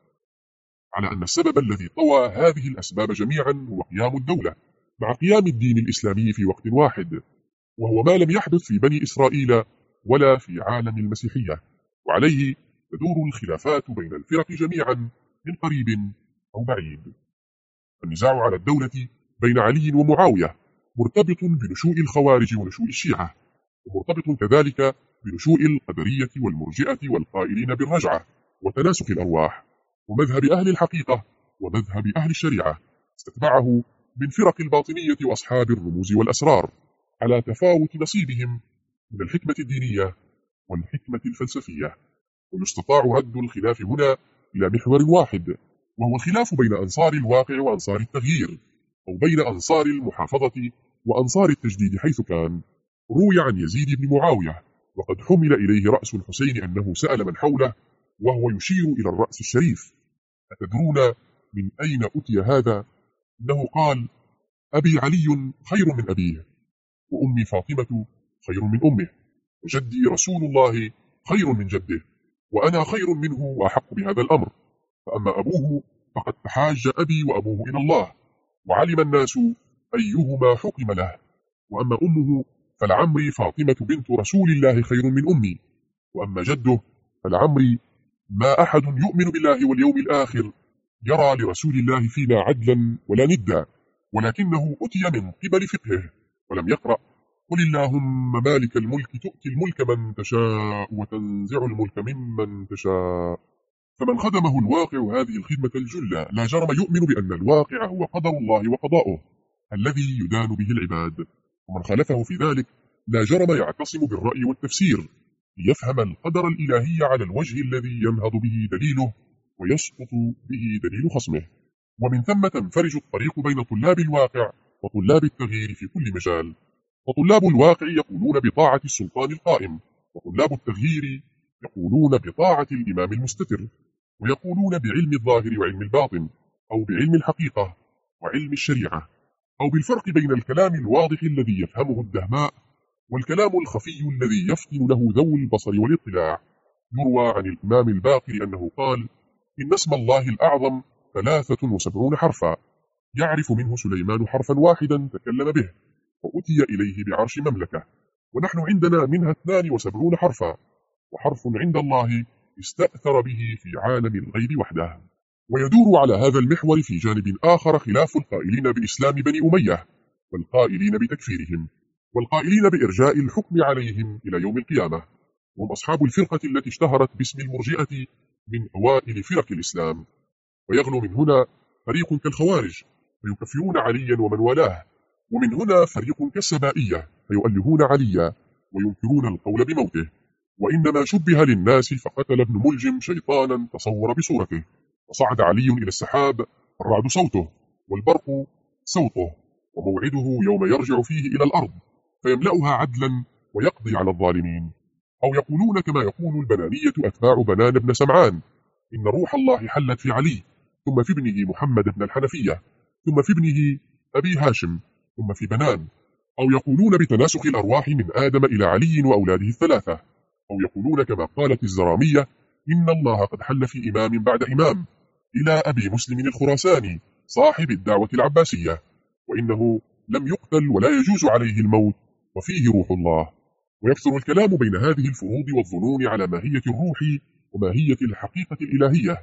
على أن السبب الذي طوى هذه الأسباب جميعا هو قيام الدولة مع قيام الدين الإسلامي في وقت واحد. وهو ما لم يحدث في بني إسرائيل ولا في عالم المسيحية. وعليه تدور الخلافات بين الفرق جميعا من قريب أو بعيد. النزاع على الدولة بين علي ومعاوية مرتبط بنشوء الخوارج ونشوء الشيعة ومرتبط كذلك بنشوء القدرية والمرجئة والقائلين بالرجعة وتناسخ الأرواح ومذهب أهل الحقيقة ومذهب أهل الشريعة استتبعه من فرق الباطنية وأصحاب الرموز والأسرار. على تفاوت نصيبهم من الحكمة الدينية والحكمة الفلسفية. ويستطاع هد الخلاف هنا إلى محور واحد وهو الخلاف بين أنصار الواقع وأنصار التغيير أو بين أنصار المحافظة وأنصار التجديد حيث كان. روي عن يزيد بن معاوية وقد حمل إليه رأس الحسين أنه سأل من حوله وهو يشير إلى الرأس الشريف. أتدرون من أين أتي هذا؟ إنه قال أبي علي خير من أبيه. وأمي فاطمة خير من أمه وجدي رسول الله خير من جده وأنا خير منه وأحق بهذا الأمر. فأما أبوه فقد تحاج أبي وأبوه إلى الله وعلم الناس أيهما حكم له. وأما أمه فلعمري فاطمة بنت رسول الله خير من أمي وأما جده فلعمري ما أحد يؤمن بالله واليوم الآخر يرى لرسول الله فينا عدلا ولا ندا ولكنه أتي من قبل فقهه. ولم يقرأ. قل اللهم مالك الملك تؤتي الملك من تشاء وتنزع الملك ممن تشاء. فمن خدمه الواقع هذه الخدمة الجلة. لا جرم يؤمن بأن الواقع هو قدر الله وقضاؤه الذي يدان به العباد. ومن خالفه في ذلك لا جرم يعتصم بالرأي والتفسير. ليفهم القدر الإلهي على الوجه الذي ينهض به دليله ويسقط به دليل خصمه. ومن ثم تنفرج الطريق بين طلاب الواقع وطلاب التغيير في كل مجال. وطلاب الواقع يقولون بطاعة السلطان القائم وطلاب التغيير يقولون بطاعة الإمام المستتر ويقولون بعلم الظاهر وعلم الباطن أو بعلم الحقيقة وعلم الشريعة أو بالفرق بين الكلام الواضح الذي يفهمه الدهماء والكلام الخفي الذي يفطن له ذو البصر والاطلاع. يروى عن الإمام الباقر أنه قال إن اسم الله الأعظم ثلاثة وسبعون حرفا. يعرف منه سليمان حرفا واحدا تكلم به وأتي إليه بعرش مملكة ونحن عندنا منها اثنان وسبعون حرفا وحرف عند الله استأثر به في عالم الغيب وحده. ويدور على هذا المحور في جانب آخر خلاف القائلين بإسلام بني أمية والقائلين بتكفيرهم والقائلين بإرجاء الحكم عليهم إلى يوم القيامة. هم أصحاب الفرقة التي اشتهرت باسم المرجئة من أوائل فرق الإسلام. ويغلو من هنا فريق كالخوارج فيكفرون عليا ومن والاه. ومن هنا فريق كالسبائية فيؤلهون عليا وينكرون القول بموته. وإنما شبه للناس فقتل ابن ملجم شيطانا تصور بصورته. وصعد علي إلى السحاب الرعد صوته والبرق صوته وموعده يوم يرجع فيه إلى الأرض فيملأها عدلا ويقضي على الظالمين. أو يقولون كما يقول البنانية أتباع بنان بن سمعان إن روح الله حلت في علي ثم في ابنه محمد بن الحنفية. ثم في ابنه أبي هاشم ثم في بنان أو يقولون بتناسخ الأرواح من آدم إلى علي وأولاده الثلاثة أو يقولون كما قالت الزرامية إن الله قد حل في إمام بعد إمام إلى أبي مسلم الخراساني صاحب الدعوة العباسية وإنه لم يقتل ولا يجوز عليه الموت وفيه روح الله. ويكثر الكلام بين هذه الفروض والظنون على ماهية الروح وماهية الحقيقة الإلهية.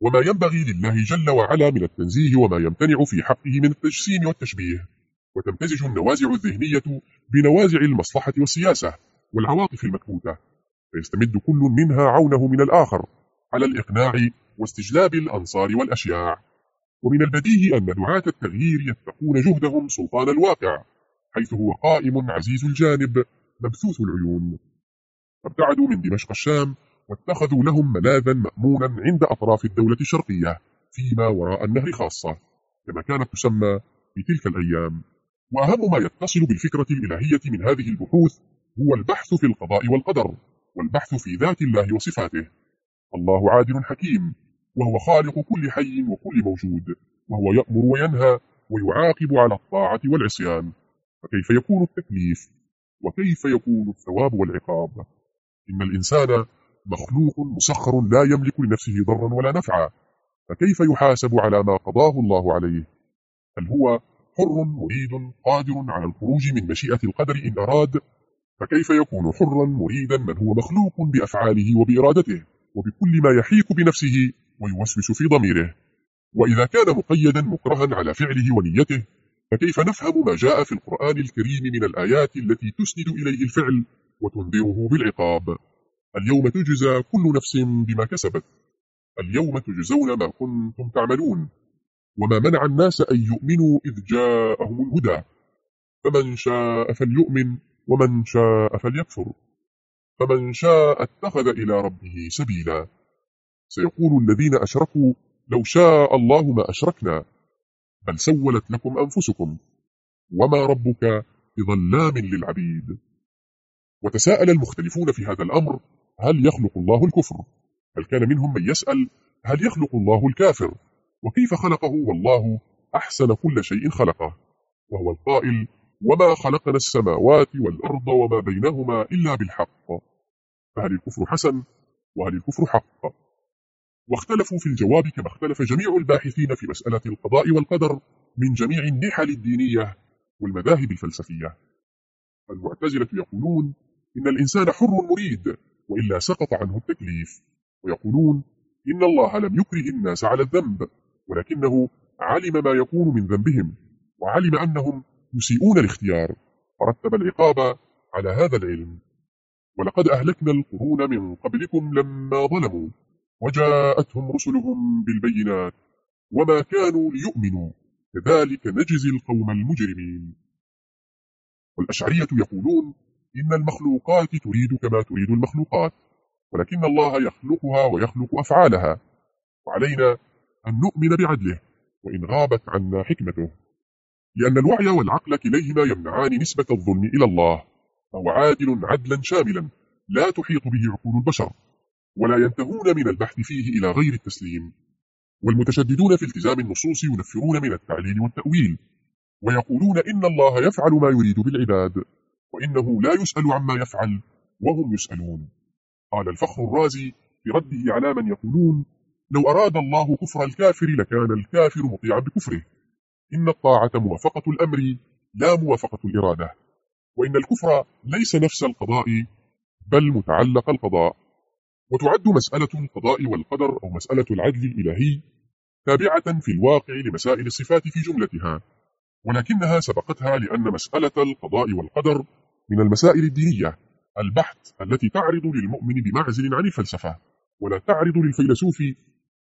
وما ينبغي لله جل وعلا من التنزيه وما يمتنع في حقه من التجسيم والتشبيه. وتمتزج النوازع الذهنية بنوازع المصلحة والسياسة والعواطف المكبوتة. فيستمد كل منها عونه من الآخر على الإقناع واستجلاب الأنصار والأشياع. ومن البديهي أن دعاة التغيير يتقون جهدهم سلطان الواقع حيث هو قائم عزيز الجانب مبثوث العيون. فابتعدوا من دمشق الشام واتخذوا لهم ملاذا مأمونا عند أطراف الدولة الشرقية فيما وراء النهر خاصة كما كانت تسمى في تلك الأيام. وأهم ما يتصل بالفكرة الإلهية من هذه البحوث هو البحث في القضاء والقدر والبحث في ذات الله وصفاته. الله عادل حكيم وهو خالق كل حي وكل موجود وهو يأمر وينهى ويعاقب على الطاعة والعصيان. فكيف يكون التكليف؟ وكيف يكون الثواب والعقاب؟ إن الإنسان مخلوق مسخر لا يملك لنفسه ضرا ولا نفعا. فكيف يحاسب على ما قضاه الله عليه؟ هل هو حر مريد قادر على الخروج من مشيئة القدر إن أراد؟ فكيف يكون حرا مريدا من هو مخلوق بأفعاله وبإرادته وبكل ما يحيك بنفسه ويوسوس في ضميره؟ وإذا كان مقيدا مكرها على فعله ونيته فكيف نفهم ما جاء في القرآن الكريم من الآيات التي تسند إليه الفعل وتنذره بالعقاب؟ اليوم تجزى كل نفس بما كسبت. اليوم تجزون ما كنتم تعملون. وما منع الناس أن يؤمنوا إذ جاءهم الهدى. فمن شاء فليؤمن ومن شاء فليكفر. فمن شاء اتخذ إلى ربه سبيلا. سيقول الذين أشركوا لو شاء الله ما أشركنا. بل سولت لكم أنفسكم. وما ربك بظلام للعبيد. وتساءل المختلفون في هذا الأمر هل يخلق الله الكفر؟ بل كان منهم من يسأل هل يخلق الله الكافر؟ وكيف خلقه؟ والله أحسن كل شيء خلقه. وهو القائل وما خلقنا السماوات والأرض وما بينهما إلا بالحق. فهل الكفر حسن؟ وهل الكفر حق؟ واختلفوا في الجواب كما اختلف جميع الباحثين في مسألة القضاء والقدر من جميع النحل الدينية والمذاهب الفلسفية. المعتزلة يقولون إن الإنسان حر مريد. وإلا سقط عنه التكليف. ويقولون إن الله لم يكره الناس على الذنب ولكنه علم ما يكون من ذنبهم وعلم أنهم يسيئون الاختيار فرتب العقاب على هذا العلم. ولقد أهلكنا القرون من قبلكم لما ظلموا وجاءتهم رسلهم بالبينات وما كانوا ليؤمنوا كذلك نجزي القوم المجرمين. والأشعرية يقولون إن المخلوقات تريد كما تريد المخلوقات ولكن الله يخلقها ويخلق أفعالها وعلينا أن نؤمن بعدله وإن غابت عنا حكمته. لأن الوعي والعقل كليهما يمنعان نسبة الظلم إلى الله فهو عادل عدلا شاملا لا تحيط به عقول البشر ولا ينتهون من البحث فيه إلى غير التسليم. والمتشددون في التزام النصوص ينفرون من التعليل والتأويل ويقولون إن الله يفعل ما يريد بالعباد. وإنه لا يسأل عما يفعل وهم يسألون. قال الفخر الرازي في رده على من يقولون لو أراد الله كفر الكافر لكان الكافر مطيعا بكفره. إن الطاعة موافقة الأمر لا موافقة الإرادة. وإن الكفر ليس نفس القضاء بل متعلق القضاء. وتعد مسألة القضاء والقدر أو مسألة العدل الإلهي تابعة في الواقع لمسائل الصفات في جملتها. ولكنها سبقتها لأن مسألة القضاء والقدر من المسائل الدينية البحث التي تعرض للمؤمن بمعزل عن الفلسفة ولا تعرض للفيلسوف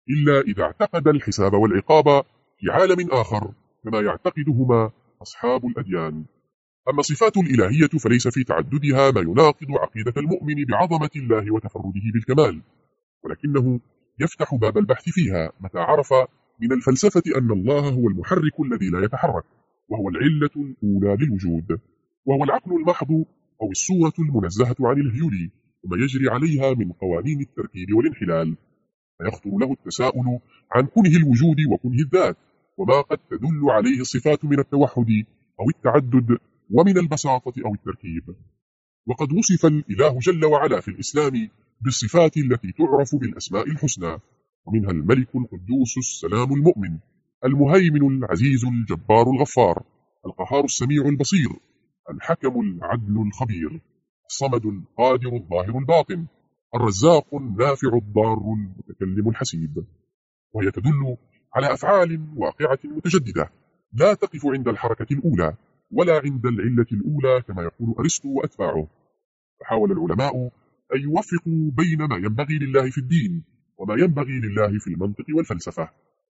إلا إذا اعتقد الحساب والعقاب في عالم آخر كما يعتقدهما أصحاب الأديان. أما الصفات الإلهية فليس في تعددها ما يناقض عقيدة المؤمن بعظمة الله وتفرده بالكمال ولكنه يفتح باب البحث فيها متى عرف من الفلسفة أن الله هو المحرك الذي لا يتحرك. وهو العلة الأولى للوجود وهو العقل المحض أو الصورة المنزهة عن الهيول وما يجري عليها من قوانين التركيب والانحلال. فيخطر له التساؤل عن كنه الوجود وكنه الذات وما قد تدل عليه الصفات من التوحد أو التعدد ومن البساطة أو التركيب. وقد وصف الإله جل وعلا في الإسلام بالصفات التي تعرف بالأسماء الحسنى ومنها الملك القدوس السلام المؤمن. المهيمن العزيز الجبار الغفار القهار السميع البصير الحكم العدل الخبير الصمد القادر الظاهر الباطن الرزاق النافع الضار المتكلم الحسيب. وهي تدل على أفعال واقعة متجددة لا تقف عند الحركة الأولى ولا عند العلة الأولى كما يقول أرسطو وأتباعه. فحاول العلماء أن يوفقوا بين ما ينبغي لله في الدين وما ينبغي لله في المنطق والفلسفة.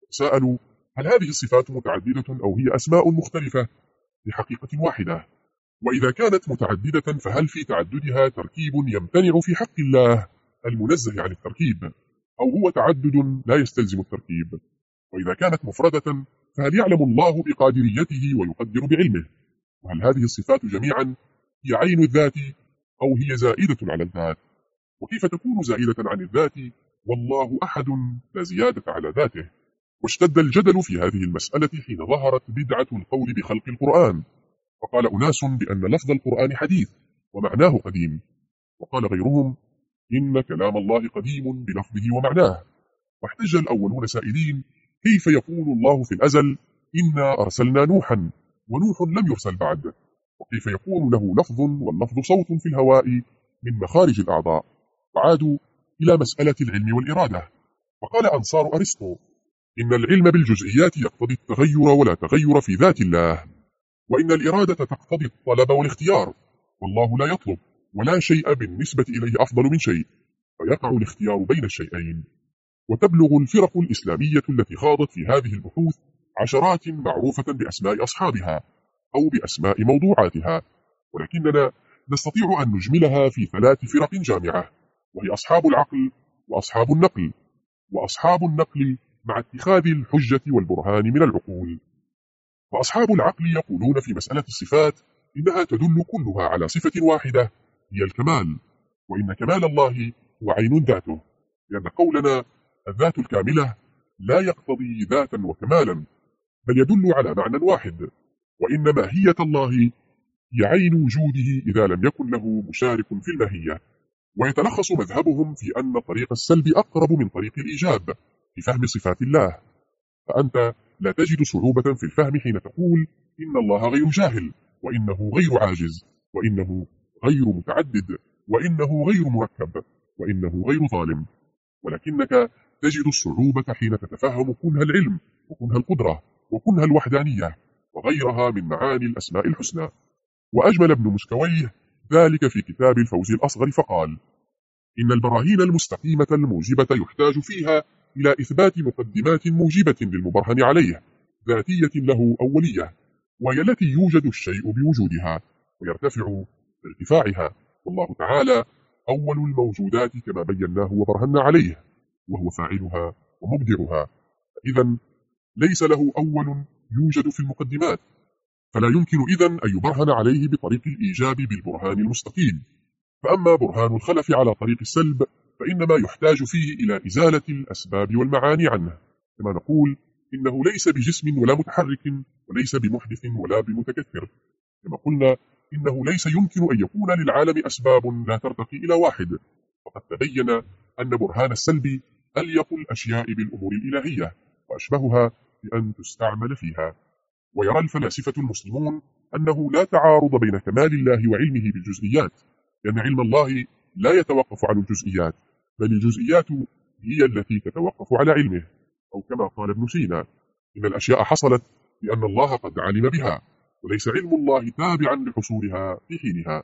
سألوا هل هذه الصفات متعددة أو هي أسماء مختلفة؟ لحقيقة واحدة. وإذا كانت متعددة فهل في تعددها تركيب يمتنع في حق الله المنزه عن التركيب؟ أو هو تعدد لا يستلزم التركيب؟ وإذا كانت مفردة فهل يعلم الله بقادريته ويقدر بعلمه؟ وهل هذه الصفات جميعا هي عين الذات أو هي زائدة على الذات؟ وكيف تكون زائدة عن الذات والله أحد لا زيادة على ذاته؟ واشتد الجدل في هذه المسألة حين ظهرت بدعة القول بخلق القرآن. فقال أناس بأن لفظ القرآن حديث ومعناه قديم. وقال غيرهم إن كلام الله قديم بلفظه ومعناه. واحتج الأولون سائلين كيف يقول الله في الأزل إنا أرسلنا نوحا ونوح لم يرسل بعد. وكيف يكون له لفظ واللفظ صوت في الهواء من مخارج الأعضاء. وعادوا إلى مسألة العلم والإرادة. وقال أنصار أرسطو إن العلم بالجزئيات يقتضي التغير ولا تغير في ذات الله وإن الإرادة تقتضي الطلب والاختيار والله لا يطلب ولا شيء بالنسبة إليه أفضل من شيء فيقع الاختيار بين الشيئين. وتبلغ الفرق الإسلامية التي خاضت في هذه البحوث عشرات معروفة بأسماء أصحابها أو بأسماء موضوعاتها ولكننا نستطيع أن نجملها في ثلاث فرق جامعة وهي أصحاب العقل وأصحاب النقل وأصحاب النقل مع اتخاذ الحجة والبرهان من العقول. وأصحاب العقل يقولون في مسألة الصفات إنها تدل كلها على صفة واحدة هي الكمال. وإن كمال الله هو عين ذاته لأن قولنا الذات الكاملة لا يقتضي ذاتا وكمالا بل يدل على معنى واحد. وإن ماهية الله هي عين وجوده إذا لم يكن له مشارك في الماهية. ويتلخص مذهبهم في أن طريق السلب أقرب من طريق الإيجاب. في فهم صفات الله. فأنت لا تجد صعوبة في الفهم حين تقول إن الله غير جاهل وإنه غير عاجز وإنه غير متعدد وإنه غير مركب وإنه غير ظالم. ولكنك تجد الصعوبة حين تتفهم كنها العلم وكنها القدرة وكنها الوحدانية وغيرها من معاني الأسماء الحسنى. وأجمل ابن مسكويه ذلك في كتاب الفوز الأصغر فقال إن البراهين المستقيمة الموجبة يحتاج فيها إلى إثبات مقدمات موجبة للمبرهن عليه ذاتية له أولية وهي التي يوجد الشيء بوجودها ويرتفع بارتفاعها والله تعالى أول الموجودات كما بيناه وبرهنا عليه وهو فاعلها ومبدعها. إذا ليس له أول يوجد في المقدمات فلا يمكن إذا أن يبرهن عليه بطريق الإيجاب بالبرهان المستقيم. فأما برهان الخلف على طريق السلب فإنما يحتاج فيه إلى إزالة الأسباب والمعاني عنه كما نقول إنه ليس بجسم ولا متحرك وليس بمحدث ولا بمتكثر. كما قلنا إنه ليس يمكن أن يكون للعالم أسباب لا ترتقي إلى واحد. وقد تبين أن برهان السلب أليق الأشياء بالأمور الإلهية وأشبهها بأن تستعمل فيها. ويرى الفلاسفة المسلمون أنه لا تعارض بين كمال الله وعلمه بالجزئيات لأن علم الله لا يتوقف عن الجزئيات بل الجزئيات هي التي تتوقف على علمه أو كما قال ابن سينا إن الأشياء حصلت لأن الله قد علم بها وليس علم الله تابعا لحصولها في حينها.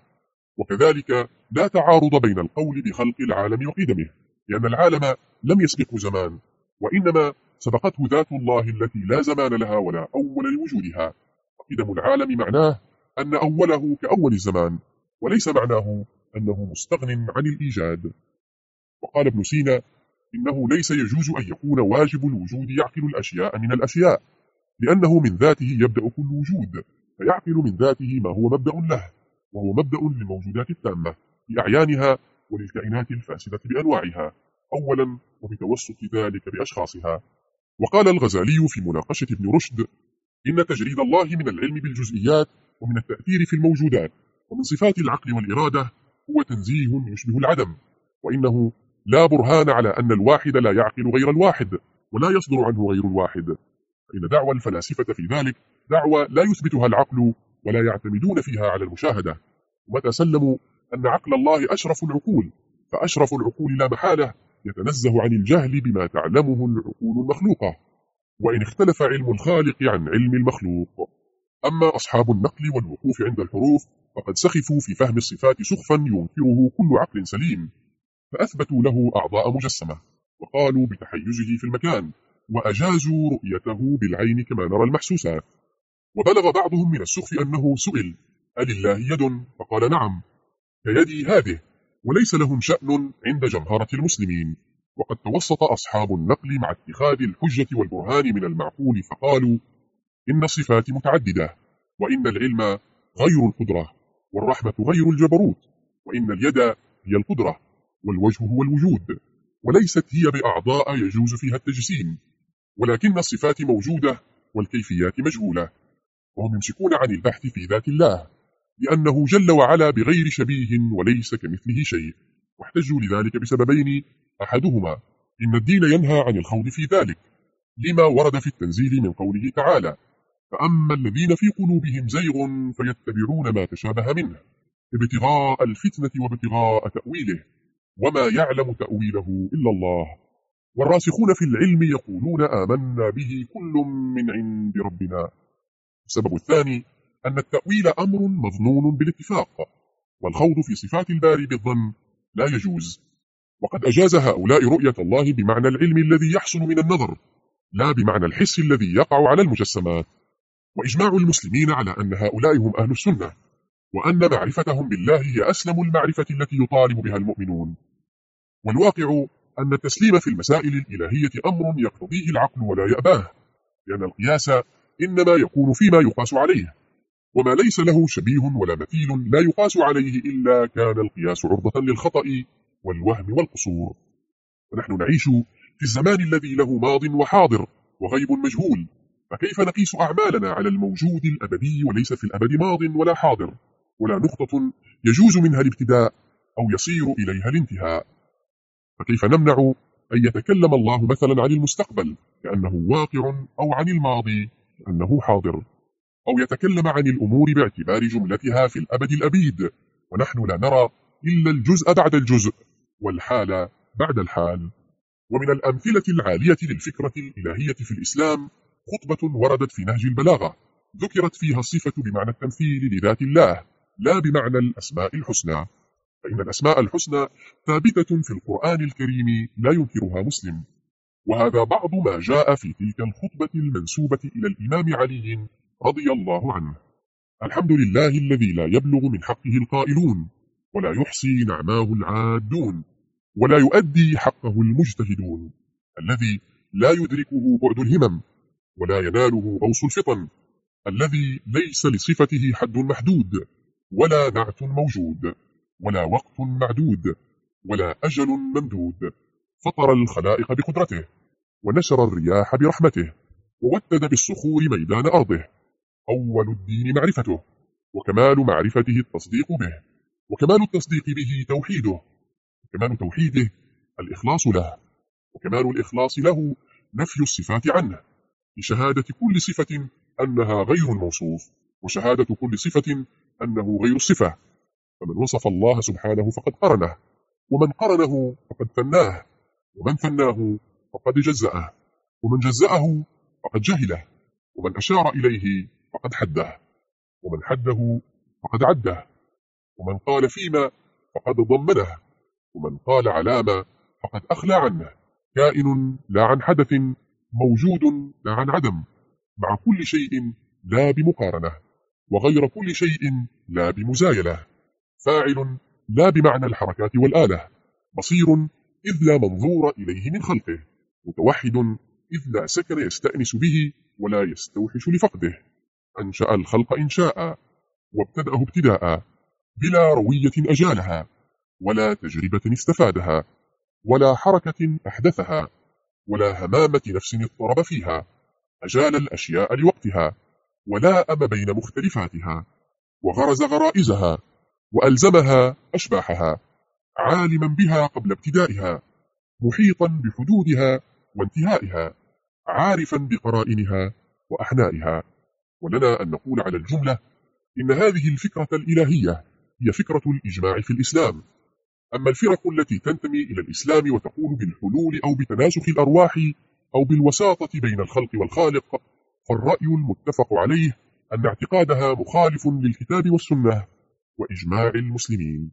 وكذلك لا تعارض بين القول بخلق العالم وقدمه لأن العالم لم يسبقه زمان وإنما سبقته ذات الله التي لا زمان لها ولا أول لوجودها. وقدم العالم معناه أن أوله كأول الزمان وليس معناه أنه مستغن عن الإيجاد. وقال ابن سينا إنه ليس يجوز أن يكون واجب الوجود يعقل الأشياء من الأشياء لأنه من ذاته يبدأ كل وجود فيعقل من ذاته ما هو مبدأ له وهو مبدأ للموجودات التامة بأعيانها وللكائنات الفاسدة بأنواعها أولا وبتوسط ذلك بأشخاصها. وقال الغزالي في مناقشة ابن رشد إن تجريد الله من العلم بالجزئيات ومن التأثير في الموجودات ومن صفات العقل والإرادة هو تنزيه يشبه العدم وإنه لا برهان على أن الواحد لا يعقل غير الواحد ولا يصدر عنه غير الواحد. فإن دعوى الفلاسفة في ذلك دعوى لا يثبتها العقل ولا يعتمدون فيها على المشاهدة. ومتى سلموا أن عقل الله أشرف العقول فأشرف العقول لا محالة يتنزه عن الجهل بما تعلمه العقول المخلوقة. وإن اختلف علم الخالق عن علم المخلوق. أما أصحاب النقل والوقوف عند الحروف فقد سخفوا في فهم الصفات سخفا ينكره كل عقل سليم. فأثبتوا له أعضاء مجسمة وقالوا بتحيزه في المكان وأجازوا رؤيته بالعين كما نرى المحسوسات وبلغ بعضهم من السخف أنه سئل أل الله يد؟ فقال نعم كيدي هذه وليس لهم شأن عند جمهرة المسلمين. وقد توسط أصحاب النقل مع اتخاذ الحجة والبرهان من المعقول فقالوا إن الصفات متعددة وإن العلم غير القدرة والرحمة غير الجبروت وإن اليد هي القدرة والوجه هو الوجود وليست هي بأعضاء يجوز فيها التجسيم ولكن الصفات موجودة والكيفيات مجهولة. وهم يمسكون عن البحث في ذات الله لأنه جل وعلا بغير شبيه وليس كمثله شيء. واحتجوا لذلك بسببين أحدهما إن الدين ينهى عن الخوض في ذلك لما ورد في التنزيل من قوله تعالى فأما الذين في قلوبهم زيغ فيتبعون ما تشابه منه ابتغاء الفتنة وابتغاء تأويله وما يعلم تأويله إلا الله. والراسخون في العلم يقولون آمنا به كل من عند ربنا. السبب الثاني أن التأويل أمر مظنون بالاتفاق والخوض في صفات الباري بالظن لا يجوز. وقد أجاز هؤلاء رؤية الله بمعنى العلم الذي يحصل من النظر لا بمعنى الحس الذي يقع على المجسمات. وإجماع المسلمين على أن هؤلاء هم أهل السنة وأن معرفتهم بالله هي أسلم المعرفة التي يطالب بها المؤمنون. والواقع أن التسليم في المسائل الإلهية أمر يقتضيه العقل ولا يأباه لأن القياس إنما يكون فيما يقاس عليه وما ليس له شبيه ولا مثيل لا يقاس عليه إلا كان القياس عرضة للخطأ والوهم والقصور. ونحن نعيش في الزمان الذي له ماض وحاضر وغيب مجهول فكيف نقيس أعمالنا على الموجود الأبدي وليس في الأبد ماض ولا حاضر؟ ولا نقطة يجوز منها الابتداء أو يصير إليها الانتهاء. فكيف نمنع أن يتكلم الله مثلا عن المستقبل كأنه واقع أو عن الماضي كأنه حاضر؟ أو يتكلم عن الأمور باعتبار جملتها في الأبد الأبيد. ونحن لا نرى إلا الجزء بعد الجزء والحال بعد الحال. ومن الأمثلة العالية للفكرة الإلهية في الإسلام خطبة وردت في نهج البلاغة. ذكرت فيها الصفة بمعنى التمثيل لذات الله لا بمعنى الأسماء الحسنى. فإن الأسماء الحسنى ثابتة في القرآن الكريم لا ينكرها مسلم. وهذا بعض ما جاء في تلك الخطبة المنسوبة إلى الإمام علي رضي الله عنه. الحمد لله الذي لا يبلغ من حقه القائلون ولا يحصي نعماه العادون ولا يؤدي حقه المجتهدون الذي لا يدركه بعد الهمم ولا يناله غوص الفطن الذي ليس لصفته حد محدود ولا نعت موجود ولا وقت معدود ولا أجل ممدود. فطر الخلائق بقدرته ونشر الرياح برحمته وودد بالصخور ميدان أرضه. أول الدين معرفته وكمال معرفته التصديق به وكمال التصديق به توحيده. وكمال توحيده الإخلاص له وكمال الإخلاص له نفي الصفات عنه. بشهادة كل صفة أنها غير الموصوف وشهادة كل صفة أنه غير الصفة. فمن وصف الله سبحانه فقد قرنه ومن قرنه فقد ثناه ومن ثناه فقد جزأه ومن جزأه فقد جهله ومن أشار إليه فقد حده ومن حده فقد عده ومن قال فيما فقد ضمنه ومن قال علامة فقد أخلى عنه. كائن لا عن حدث موجود لا عن عدم مع كل شيء لا بمقارنة وغير كل شيء لا بمزايلة فاعل لا بمعنى الحركات والآلة بصير إذ لا منظور إليه من خلقه متوحد إذ لا سكن يستأنس به ولا يستوحش لفقده. أنشأ الخلق إنشاء وابتدأه ابتداء بلا روية أجالها ولا تجربة استفادها ولا حركة أحدثها. ولا همامة نفس اضطرب فيها. أجال الأشياء لوقتها ولا أم بين مختلفاتها وغرز غرائزها وألزمها أشباحها عالما بها قبل ابتدائها محيطا بحدودها وانتهائها عارفا بقرائنها وأحنائها. ولنا أن نقول على الجملة إن هذه الفكرة الإلهية هي فكرة الإجماع في الإسلام. أما الفرق التي تنتمي إلى الإسلام وتقول بالحلول أو بتناسخ الأرواح أو بالوساطة بين الخلق والخالق فالرأي المتفق عليه أن اعتقادها مخالف للكتاب والسنة وإجماع المسلمين.